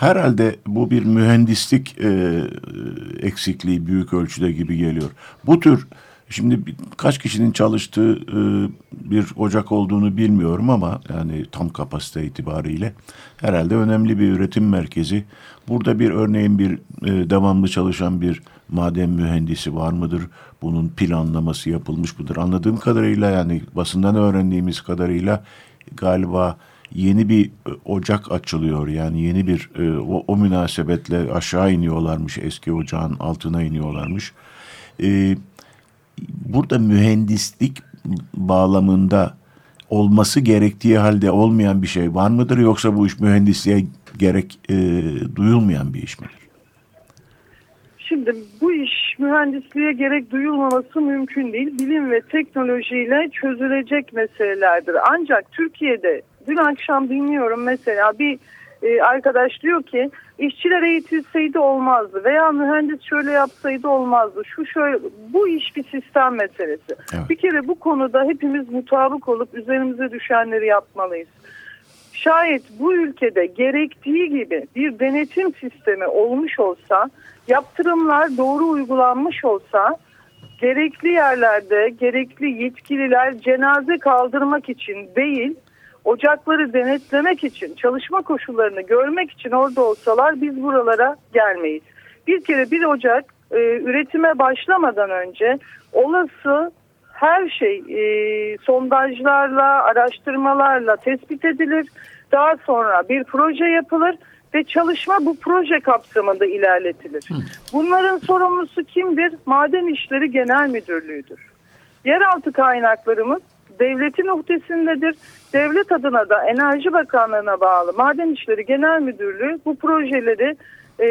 herhalde bu bir mühendislik e, eksikliği büyük ölçüde gibi geliyor. Bu tür Şimdi kaç kişinin çalıştığı e, bir ocak olduğunu bilmiyorum ama yani tam kapasite itibariyle herhalde önemli bir üretim merkezi. Burada bir örneğin bir e, devamlı çalışan bir maden mühendisi var mıdır? Bunun planlaması yapılmış mıdır? Anladığım kadarıyla yani basından öğrendiğimiz kadarıyla galiba yeni bir e, ocak açılıyor. Yani yeni bir o, o münasebetle aşağı iniyorlarmış eski ocağın altına iniyorlarmış. Evet burada mühendislik bağlamında olması gerektiği halde olmayan bir şey var mıdır yoksa bu iş mühendisliğe gerek e, duyulmayan bir iş midir? Şimdi bu iş mühendisliğe gerek duyulmaması mümkün değil. Bilim ve teknolojiyle çözülecek meselelerdir. Ancak Türkiye'de dün akşam dinliyorum mesela bir e, arkadaş diyor ki işçiler eğitilseydi olmazdı veya mühendis şöyle yapsaydı olmazdı. Şu şöyle bu iş bir sistem meselesi. Evet. Bir kere bu konuda hepimiz mutabık olup üzerimize düşenleri yapmalıyız. Şayet bu ülkede gerektiği gibi bir denetim sistemi olmuş olsa, yaptırımlar doğru uygulanmış olsa gerekli yerlerde gerekli yetkililer cenaze kaldırmak için değil ocakları denetlemek için, çalışma koşullarını görmek için orada olsalar biz buralara gelmeyiz. Bir kere bir ocak e, üretime başlamadan önce olası her şey e, sondajlarla, araştırmalarla tespit edilir. Daha sonra bir proje yapılır ve çalışma bu proje kapsamında ilerletilir. Bunların sorumlusu kimdir? Maden İşleri Genel Müdürlüğü'dür. Yeraltı kaynaklarımız devletin uhdesindedir. Devlet adına da Enerji Bakanlığı'na bağlı Maden İşleri Genel Müdürlüğü bu projeleri e,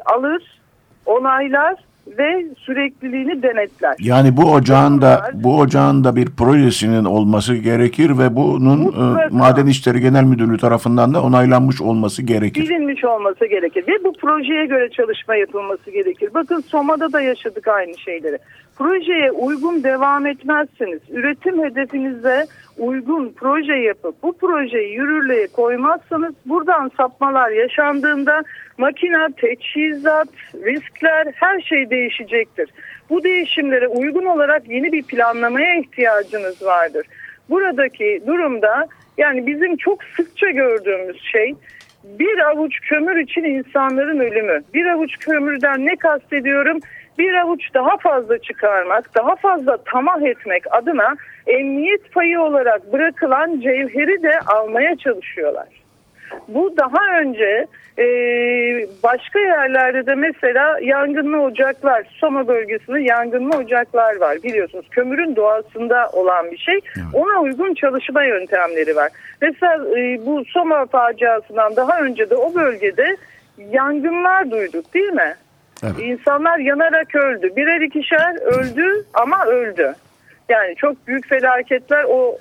alır, onaylar ve sürekliliğini denetler. Yani bu ocağın da bu ocağın da bir projesinin olması gerekir ve bunun e, Mutlaka. Maden İşleri Genel Müdürlüğü tarafından da onaylanmış olması gerekir. Bilinmiş olması gerekir ve bu projeye göre çalışma yapılması gerekir. Bakın Soma'da da yaşadık aynı şeyleri. Projeye uygun devam etmezseniz, üretim hedefinize uygun proje yapıp bu projeyi yürürlüğe koymazsanız buradan sapmalar yaşandığında makine, teçhizat, riskler her şey değişecektir. Bu değişimlere uygun olarak yeni bir planlamaya ihtiyacınız vardır. buradaki durumda yani bizim çok sıkça gördüğümüz şey bir avuç kömür için insanların ölümü. Bir avuç kömürden ne kastediyorum? Bir avuç daha fazla çıkarmak, daha fazla tamah etmek adına emniyet payı olarak bırakılan cevheri de almaya çalışıyorlar. Bu daha önce e, başka yerlerde de mesela yangınlı ocaklar, Soma bölgesinde yangınlı ocaklar var biliyorsunuz. Kömürün doğasında olan bir şey. Ona uygun çalışma yöntemleri var. Mesela e, bu Soma faciasından daha önce de o bölgede yangınlar duyduk değil mi? Evet. İnsanlar yanarak öldü. Birer ikişer öldü ama öldü. Yani çok büyük felaketler o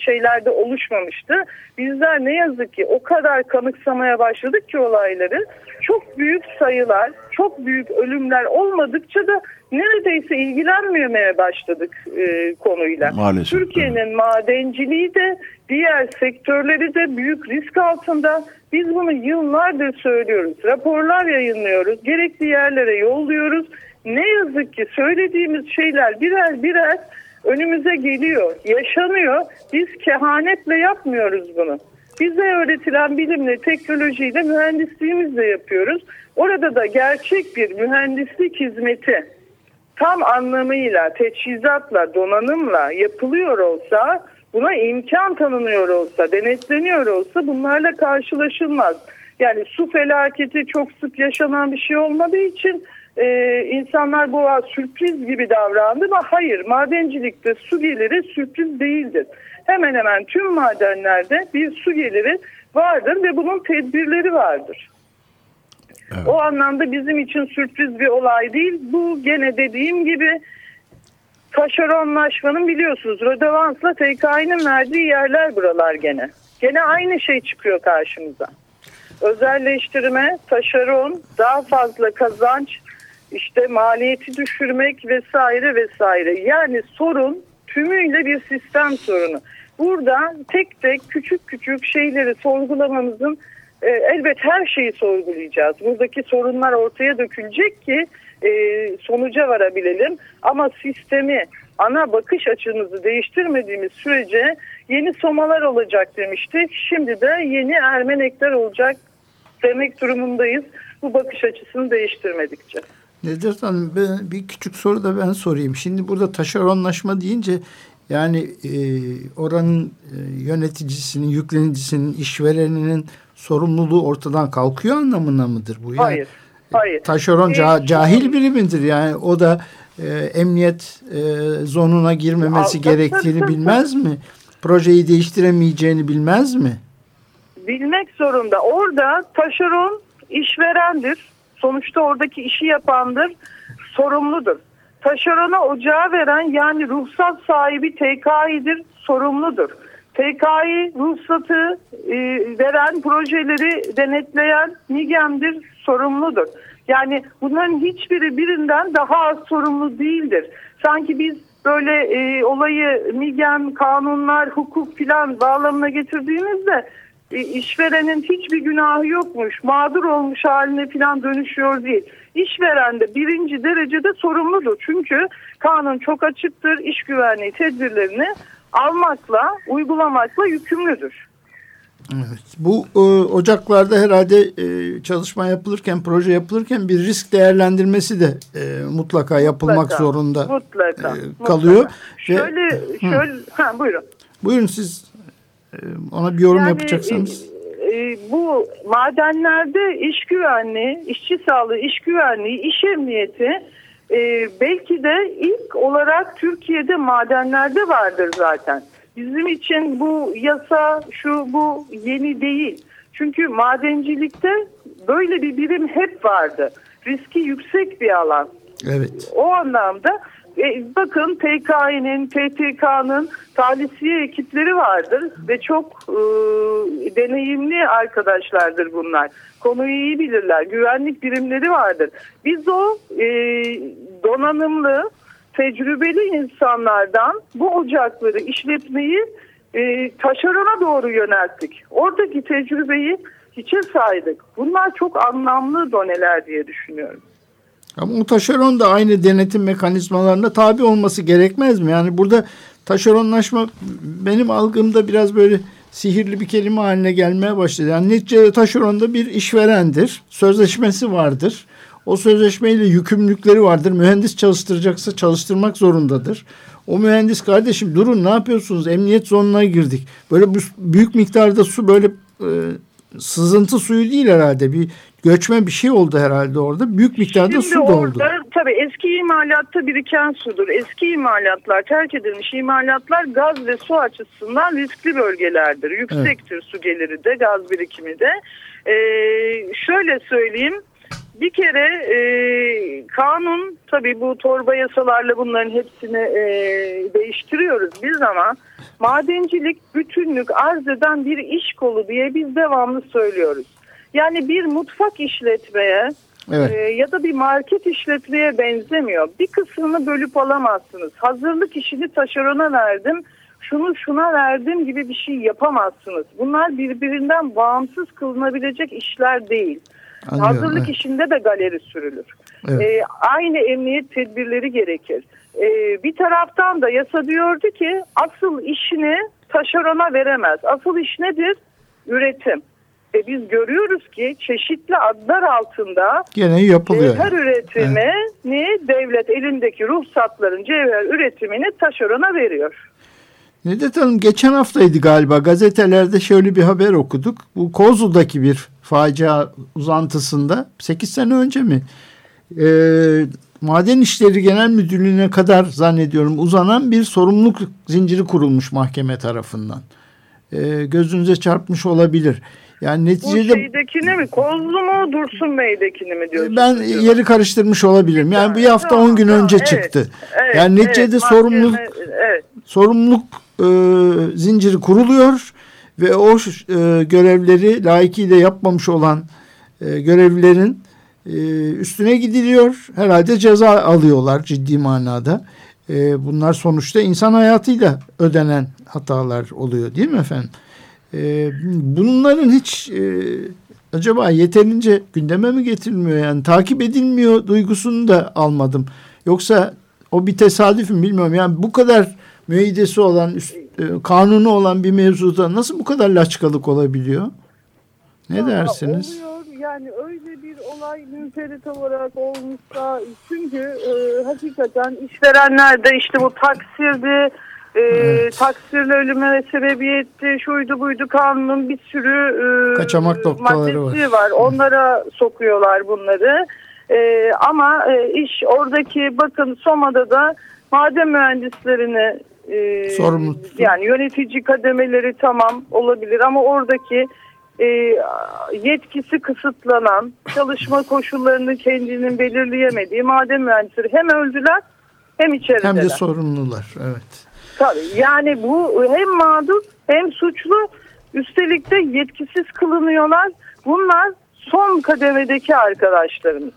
şeylerde oluşmamıştı. Bizler ne yazık ki o kadar kanıksamaya başladık ki olayları. Çok büyük sayılar, çok büyük ölümler olmadıkça da neredeyse ilgilenmemeye başladık e, konuyla. Maalesef. Türkiye'nin madenciliği de diğer sektörleri de büyük risk altında. Biz bunu yıllardır söylüyoruz. Raporlar yayınlıyoruz. Gerekli yerlere yolluyoruz. Ne yazık ki söylediğimiz şeyler birer birer önümüze geliyor, yaşanıyor. Biz kehanetle yapmıyoruz bunu. Bize öğretilen bilimle, teknolojiyle, mühendisliğimizle yapıyoruz. Orada da gerçek bir mühendislik hizmeti tam anlamıyla, teçhizatla, donanımla yapılıyor olsa, buna imkan tanınıyor olsa, denetleniyor olsa bunlarla karşılaşılmaz. Yani su felaketi çok sık yaşanan bir şey olmadığı için e, insanlar bu sürpriz gibi davrandı ama hayır madencilikte su geliri sürpriz değildir. Hemen hemen tüm madenlerde bir su geliri vardır ve bunun tedbirleri vardır. Evet. O anlamda bizim için sürpriz bir olay değil. Bu gene dediğim gibi taşeronlaşmanın biliyorsunuz Rödevans'la TKİ'nin verdiği yerler buralar gene. Gene aynı şey çıkıyor karşımıza. Özelleştirme, taşeron, daha fazla kazanç, işte maliyeti düşürmek vesaire vesaire. Yani sorun tümüyle bir sistem sorunu. Burada tek tek küçük küçük şeyleri sorgulamamızın e, elbet her şeyi sorgulayacağız. Buradaki sorunlar ortaya dökülecek ki e, sonuca varabilelim. Ama sistemi ana bakış açımızı değiştirmediğimiz sürece yeni somalar olacak demiştik. Şimdi de yeni Ermenekler olacak demek durumundayız. Bu bakış açısını değiştirmedikçe. Nedir Hanım ben, bir küçük soru da ben sorayım. Şimdi burada taşeronlaşma deyince yani e, oranın e, yöneticisinin, yüklenicisinin, işvereninin sorumluluğu ortadan kalkıyor anlamına mıdır bu? Yani, hayır. Hayır. Taşeron ca, cahil biri midir? Yani o da e, emniyet e, zonuna girmemesi gerektiğini bilmez mi? Projeyi değiştiremeyeceğini bilmez mi? Bilmek zorunda. Orada taşeron işverendir sonuçta oradaki işi yapandır, sorumludur. Taşerona ocağı veren yani ruhsat sahibi TKİ'dir, sorumludur. TKİ ruhsatı e, veren projeleri denetleyen MİGEM'dir, sorumludur. Yani bunların hiçbiri birinden daha az sorumlu değildir. Sanki biz böyle e, olayı MİGEM, kanunlar, hukuk filan bağlamına getirdiğimizde işverenin hiçbir günahı yokmuş, mağdur olmuş haline falan dönüşüyor değil. İşveren de birinci derecede sorumludur. Çünkü kanun çok açıktır, iş güvenliği tedbirlerini almakla, uygulamakla yükümlüdür. Evet, bu e, ocaklarda herhalde e, çalışma yapılırken, proje yapılırken bir risk değerlendirmesi de e, mutlaka yapılmak mutlaka, zorunda mutlaka, e, kalıyor. Mutlaka. Şöyle, Ve, şöyle, hı. ha, buyurun. Buyurun siz ona bir yorum yani, yapacaksanız. E, e, bu madenlerde iş güvenliği, işçi sağlığı, iş güvenliği, iş emniyeti e, belki de ilk olarak Türkiye'de madenlerde vardır zaten. Bizim için bu yasa şu bu yeni değil. Çünkü madencilikte böyle bir birim hep vardı. Riski yüksek bir alan. Evet. O anlamda e, bakın PKİ'nin, TTK'nın talisiye ekipleri vardır ve çok e, deneyimli arkadaşlardır bunlar. Konuyu iyi bilirler. Güvenlik birimleri vardır. Biz o e, donanımlı, tecrübeli insanlardan bu ocakları işletmeyi e, taşerona doğru yönelttik. Oradaki tecrübeyi hiçe saydık. Bunlar çok anlamlı doneler diye düşünüyorum. Ama o taşeron da aynı denetim mekanizmalarına tabi olması gerekmez mi? Yani burada taşeronlaşma benim algımda biraz böyle sihirli bir kelime haline gelmeye başladı. Yani neticede taşeron da bir işverendir. Sözleşmesi vardır. O sözleşmeyle yükümlülükleri vardır. Mühendis çalıştıracaksa çalıştırmak zorundadır. O mühendis kardeşim durun ne yapıyorsunuz? Emniyet zonuna girdik. Böyle büyük miktarda su böyle e, sızıntı suyu değil herhalde. Bir göçme bir şey oldu herhalde orada. Büyük miktarda Şimdi su doldu. Orada, tabii eski imalatta biriken sudur. Eski imalatlar, terk edilmiş imalatlar gaz ve su açısından riskli bölgelerdir. Yüksektir evet. su geliri de, gaz birikimi de. Ee, şöyle söyleyeyim. Bir kere e, kanun tabii bu torba yasalarla bunların hepsini e, değiştiriyoruz biz ama madencilik bütünlük arz eden bir iş kolu diye biz devamlı söylüyoruz. Yani bir mutfak işletmeye evet. e, ya da bir market işletmeye benzemiyor. Bir kısmını bölüp alamazsınız. Hazırlık işini taşerona verdim, şunu şuna verdim gibi bir şey yapamazsınız. Bunlar birbirinden bağımsız kılınabilecek işler değil. Anlıyorum, Hazırlık evet. işinde de galeri sürülür. Evet. E, aynı emniyet tedbirleri gerekir. E, bir taraftan da yasa diyordu ki asıl işini taşerona veremez. Asıl iş nedir? Üretim. Ve biz görüyoruz ki çeşitli adlar altında Gene yapılıyor. cevher üretimi evet. devlet elindeki ruhsatların cevher üretimini taşerona veriyor. Nedet Hanım geçen haftaydı galiba gazetelerde şöyle bir haber okuduk. Bu Kozlu'daki bir facia uzantısında 8 sene önce mi? E, Maden İşleri Genel Müdürlüğü'ne kadar zannediyorum uzanan bir sorumluluk zinciri kurulmuş mahkeme tarafından. E, gözünüze çarpmış olabilir. Yani neticede... Bu şeydekini mi? Kozlu mu Dursun Bey'dekini mi diyorsunuz? Ben yeri karıştırmış olabilirim. Yani bu hafta 10 gün önce evet, çıktı. Evet, yani neticede evet, sorumluluk evet. sorumluluk e, zinciri kuruluyor ve o e, görevleri layıkıyla yapmamış olan e, görevlilerin e, üstüne gidiliyor. Herhalde ceza alıyorlar ciddi manada. E, bunlar sonuçta insan hayatıyla ödenen hatalar oluyor değil mi efendim? E, bunların hiç e, acaba yeterince gündeme mi getirilmiyor yani takip edilmiyor duygusunu da almadım. Yoksa o bir tesadüf mü bilmiyorum. Yani bu kadar müeyyidesi olan, üst, e, kanunu olan bir mevzuda nasıl bu kadar laçkalık olabiliyor? Ne ya, dersiniz? Oluyor yani öyle bir olay münferit olarak olmuşsa çünkü e, hakikaten işverenler de işte bu taksirdi e, evet. taksirle ölüme sebebiyetti şuydu buydu kanunun bir sürü e, kaçamak noktaları var. var. Onlara sokuyorlar bunları. E, ama e, iş oradaki bakın Soma'da da maden mühendislerini e, Sorumlu. yani yönetici kademeleri tamam olabilir ama oradaki e, yetkisi kısıtlanan çalışma [laughs] koşullarını kendinin belirleyemediği maden mühendisleri hem öldüler hem içerideler. Hem de sorumlular evet. Tabii yani bu hem mağdur hem suçlu üstelik de yetkisiz kılınıyorlar. Bunlar son kademedeki arkadaşlarımız.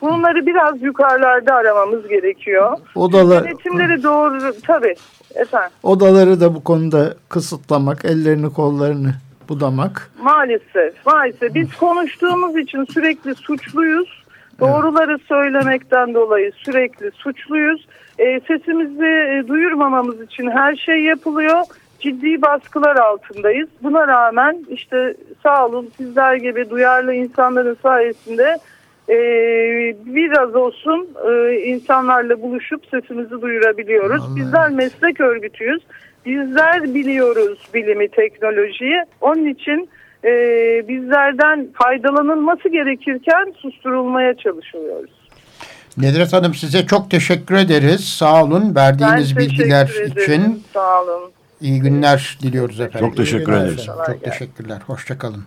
Bunları biraz yukarılarda aramamız gerekiyor. Odalar, Yönetimleri doğru tabii efendim. Odaları da bu konuda kısıtlamak, ellerini kollarını budamak. Maalesef, maalesef. Biz konuştuğumuz için sürekli suçluyuz. Doğruları söylemekten dolayı sürekli suçluyuz. E, sesimizi e, duyurmamamız için her şey yapılıyor. Ciddi baskılar altındayız. Buna rağmen işte sağ olun sizler gibi duyarlı insanların sayesinde e, biraz olsun e, insanlarla buluşup sesimizi duyurabiliyoruz. Vallahi. Bizler meslek örgütüyüz. Bizler biliyoruz bilimi, teknolojiyi. Onun için e, bizlerden faydalanılması gerekirken susturulmaya çalışıyoruz. Nedret Hanım size çok teşekkür ederiz. Sağ olun verdiğiniz bilgiler ederim. için. Sağ olun. İyi günler diliyoruz efendim. Çok teşekkür ederiz. Çok teşekkürler. Hoşçakalın.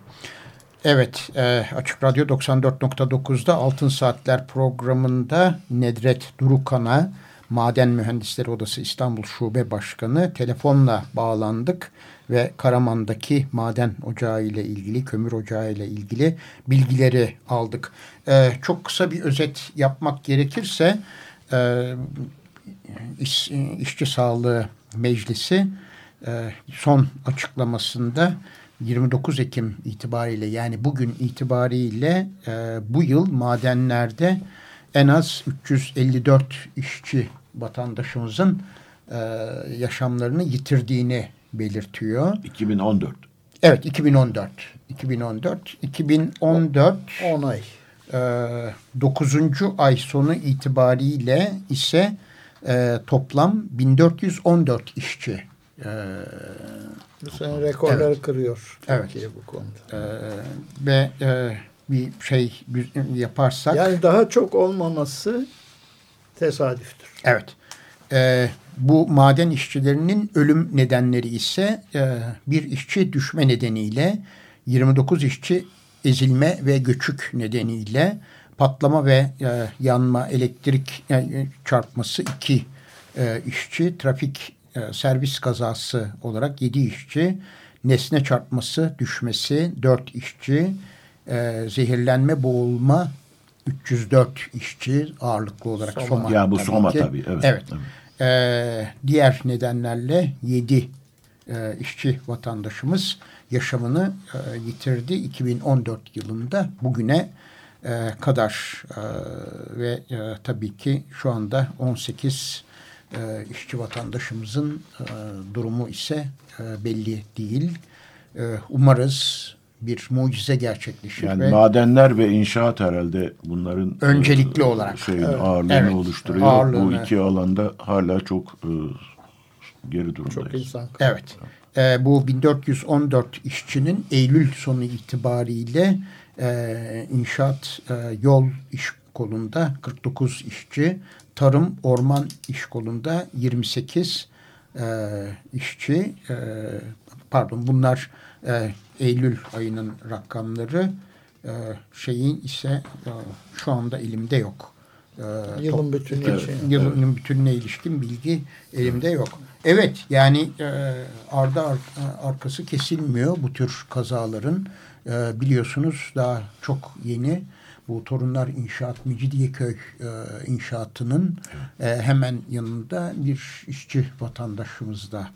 Evet, e, Açık Radyo 94.9'da Altın Saatler programında Nedret Durukan'a Maden Mühendisleri Odası İstanbul Şube Başkanı telefonla bağlandık ve Karaman'daki maden ocağı ile ilgili, kömür ocağı ile ilgili bilgileri aldık. Ee, çok kısa bir özet yapmak gerekirse e, iş, İşçi Sağlığı Meclisi e, son açıklamasında 29 Ekim itibariyle yani bugün itibariyle e, bu yıl madenlerde en az 354 işçi vatandaşımızın e, yaşamlarını yitirdiğini belirtiyor. 2014. Evet 2014. 2014. 2014 10 ay. e, 9. ay sonu itibariyle ise e, toplam 1414 işçi e, Bu sene rekorları kırıyor Evet. Türkiye bu konuda. e, ve e, bir şey yaparsak Yani daha çok olmaması tesadüftür. Evet. Ee, bu maden işçilerinin ölüm nedenleri ise e, bir işçi düşme nedeniyle 29 işçi ezilme ve göçük nedeniyle patlama ve e, yanma elektrik e, çarpması 2 e, işçi trafik e, servis kazası olarak 7 işçi nesne çarpması düşmesi 4 işçi e, zehirlenme boğulma 304 işçi ağırlıklı olarak Soma. Soma. Ya bu tabii Soma ki. tabii, evet, Evet. tabii. Ee, diğer nedenlerle 7 e, işçi vatandaşımız yaşamını e, yitirdi 2014 yılında bugüne e, kadar E, ve e, tabii ki şu anda 18 e, işçi vatandaşımızın e, durumu ise e, belli değil. E, umarız bir mucize gerçekleşir Yani ve madenler ve inşaat herhalde bunların Öncelikli e, olarak. şeyin Evet. ağırlığını Evet. oluşturuyor. Bu Ağırlığını. iki alanda hala çok e, geri durumdayız. Çok insan. Evet. Ee, bu 1414 işçinin Eylül sonu itibariyle e, inşaat e, yol iş kolunda 49 işçi, tarım orman iş kolunda 28 e, işçi, e, pardon bunlar e, Eylül ayının rakamları, e, şeyin ise e, şu anda elimde yok. E, Yılın bütünü Evet. için. Yılın bütününe ilişkin bilgi elimde yok. Evet yani e, arda ar- arkası kesilmiyor bu tür kazaların. E, biliyorsunuz daha çok yeni bu Torunlar İnşaat Mecidiyeköy e, inşaatının e, hemen yanında bir işçi vatandaşımız da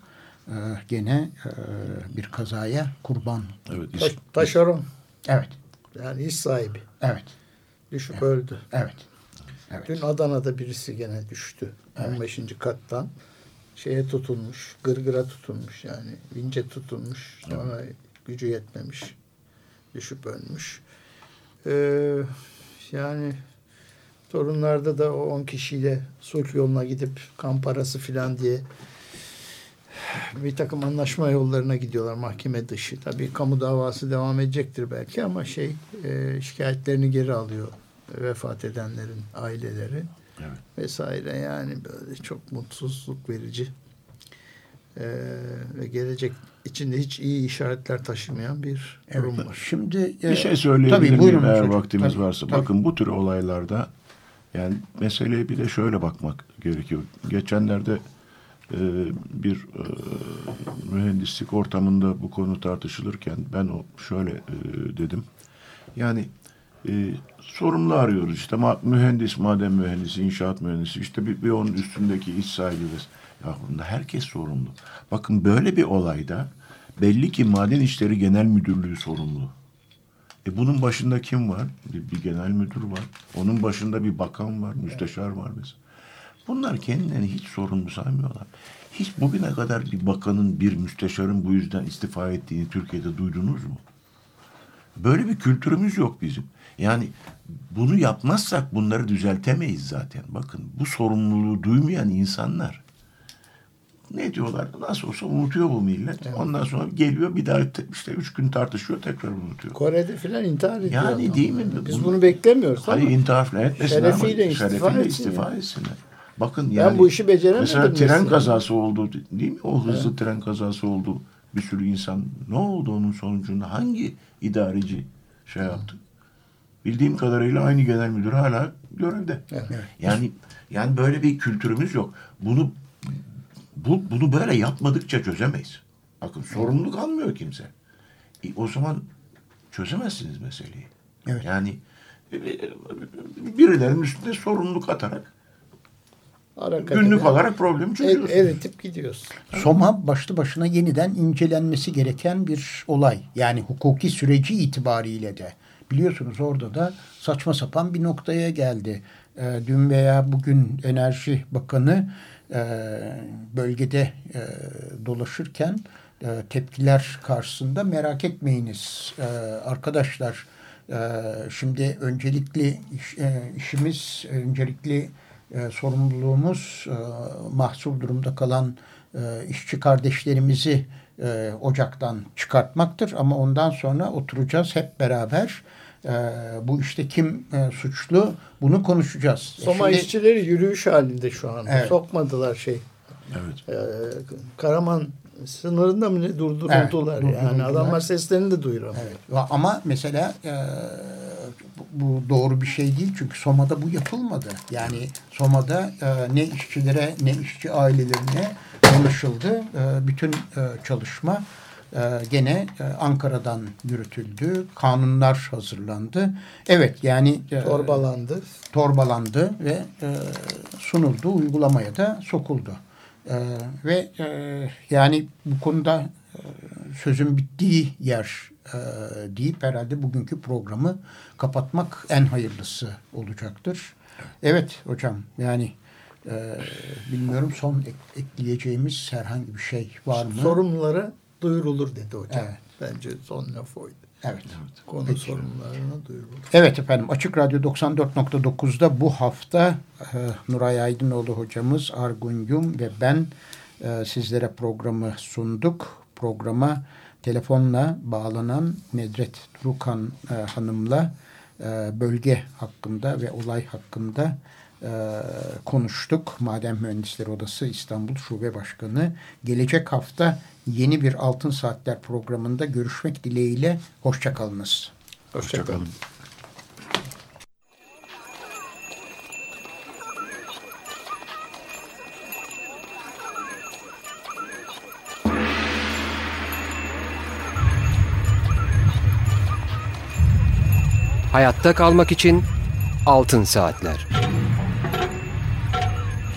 e, gene e, bir kazaya kurban. Evet, Ta- is- taşeron. Evet, Yani iş sahibi. evet, Düşüp öldü. evet. Evet. Dün Adana'da birisi gene düştü. 15. kattan. Şeye tutulmuş. Gırgıra tutulmuş yani. Vince tutulmuş. Sonra gücü yetmemiş. Düşüp ölmüş. Ee, yani torunlarda da o 10 kişiyle sulh yoluna gidip kamp parası filan diye bir takım anlaşma yollarına gidiyorlar mahkeme dışı. Tabii kamu davası devam edecektir belki ama şey e, şikayetlerini geri alıyor vefat edenlerin aileleri Evet. vesaire yani böyle çok mutsuzluk verici e, ve gelecek içinde hiç iyi işaretler taşımayan bir durum Evet. var. Şimdi e, Bir şey söyleyebilir tabii, miyim eğer vaktimiz Tabii, varsa? tabii. Bakın bu tür olaylarda yani meseleye bir de şöyle bakmak gerekiyor. Geçenlerde e, bir e, mühendislik ortamında bu konu tartışılırken ben o şöyle e, dedim. Yani e, sorumlu arıyoruz işte ma- mühendis, maden mühendisi, inşaat mühendisi işte bir, bir onun üstündeki iş sahibi. Ya bunda herkes sorumlu. Bakın böyle bir olayda belli ki Maden İşleri Genel Müdürlüğü sorumlu. E bunun başında kim var? Bir, bir genel müdür var. Onun başında bir bakan var, müsteşar var mesela. Bunlar kendilerini hiç sorumlu saymıyorlar. Hiç bugüne kadar bir bakanın, bir müsteşarın bu yüzden istifa ettiğini Türkiye'de duydunuz mu? Böyle bir kültürümüz yok bizim. Yani bunu yapmazsak bunları düzeltemeyiz zaten. Bakın bu sorumluluğu duymayan insanlar ne diyorlar? Nasıl olsa unutuyor bu millet. Ondan sonra geliyor bir daha te- işte üç gün tartışıyor tekrar unutuyor. Kore'de filan intihar ediyor. Yani değil mi? Biz Bunu- bunu beklemiyoruz. Hayır ama intihar falan etmesinler ama Şerefiyle istifa şerefiyle istifa ya. etsinler. Bakın Ben yani bu işi beceremedim Mesela tren mesela. kazası oldu değil mi? O hızlı tren kazası oldu. Bir sürü insan ne oldu onun sonucunda? Hangi idareci şey yaptı? Bildiğim kadarıyla aynı genel müdür hala görevde. Yani yani böyle bir kültürümüz yok. Bunu bu, bunu böyle yapmadıkça çözemeyiz. Bakın sorumluluk almıyor kimse. E, o zaman çözemezsiniz meseleyi. Evet. Yani e, e, birilerinin üstüne sorumluluk atarak Harekatine günlük olarak problemi el, çözüyorsunuz. eritip gidiyorsun. Soma başlı başına yeniden incelenmesi gereken bir olay. Yani hukuki süreci itibariyle de. Biliyorsunuz orada da saçma sapan bir noktaya geldi. e, dün veya bugün Enerji Bakanı e, bölgede e, dolaşırken e, tepkiler karşısında merak etmeyiniz e, arkadaşlar. E, şimdi öncelikli iş, e, işimiz, öncelikli e, sorumluluğumuz e, mahsur durumda kalan e, işçi kardeşlerimizi e, ocaktan çıkartmaktır. Ama ondan sonra oturacağız hep beraber. E, bu işte kim e, suçlu bunu konuşacağız. Soma Şimdi, işçileri yürüyüş halinde şu anda. Evet. Sokmadılar şey. Evet. E, Karaman sınırında mı ne durduruldular Evet, yani. Adamlar seslerini de duyuramıyor. Evet. Ama mesela e, bu doğru bir şey değil çünkü Soma'da bu yapılmadı. Yani Soma'da e, ne işçilere ne işçi ailelerine konuşuldu. E, bütün e, çalışma e, gene e, Ankara'dan yürütüldü. Kanunlar hazırlandı. Evet yani e, Torbalandı. torbalandı ve e, sunuldu. Uygulamaya da sokuldu. E, ve e, yani bu konuda e, sözün bittiği yer e, deyip herhalde bugünkü programı kapatmak en hayırlısı olacaktır. Evet hocam yani e, bilmiyorum son ek, ekleyeceğimiz herhangi bir şey var mı? Sorumlulara duyurulur dedi hocam. Evet. Bence son laf oydu. Evet. Konu Peki. sorumlularına duyurulur. Evet efendim Açık Radyo 94.9'da bu hafta e, Nuray Aydınoğlu hocamız Argun Yum ve ben e, sizlere programı sunduk. Programa telefonla bağlanan Nedret Durukan e, Hanım'la e, bölge hakkında ve olay hakkında konuştuk. Maden Mühendisleri Odası İstanbul Şube Başkanı. Gelecek hafta yeni bir Altın Saatler programında görüşmek dileğiyle. Hoşçakalınız. Hoşçakalın. Hoşçakalın. Hayatta kalmak için Altın Saatler.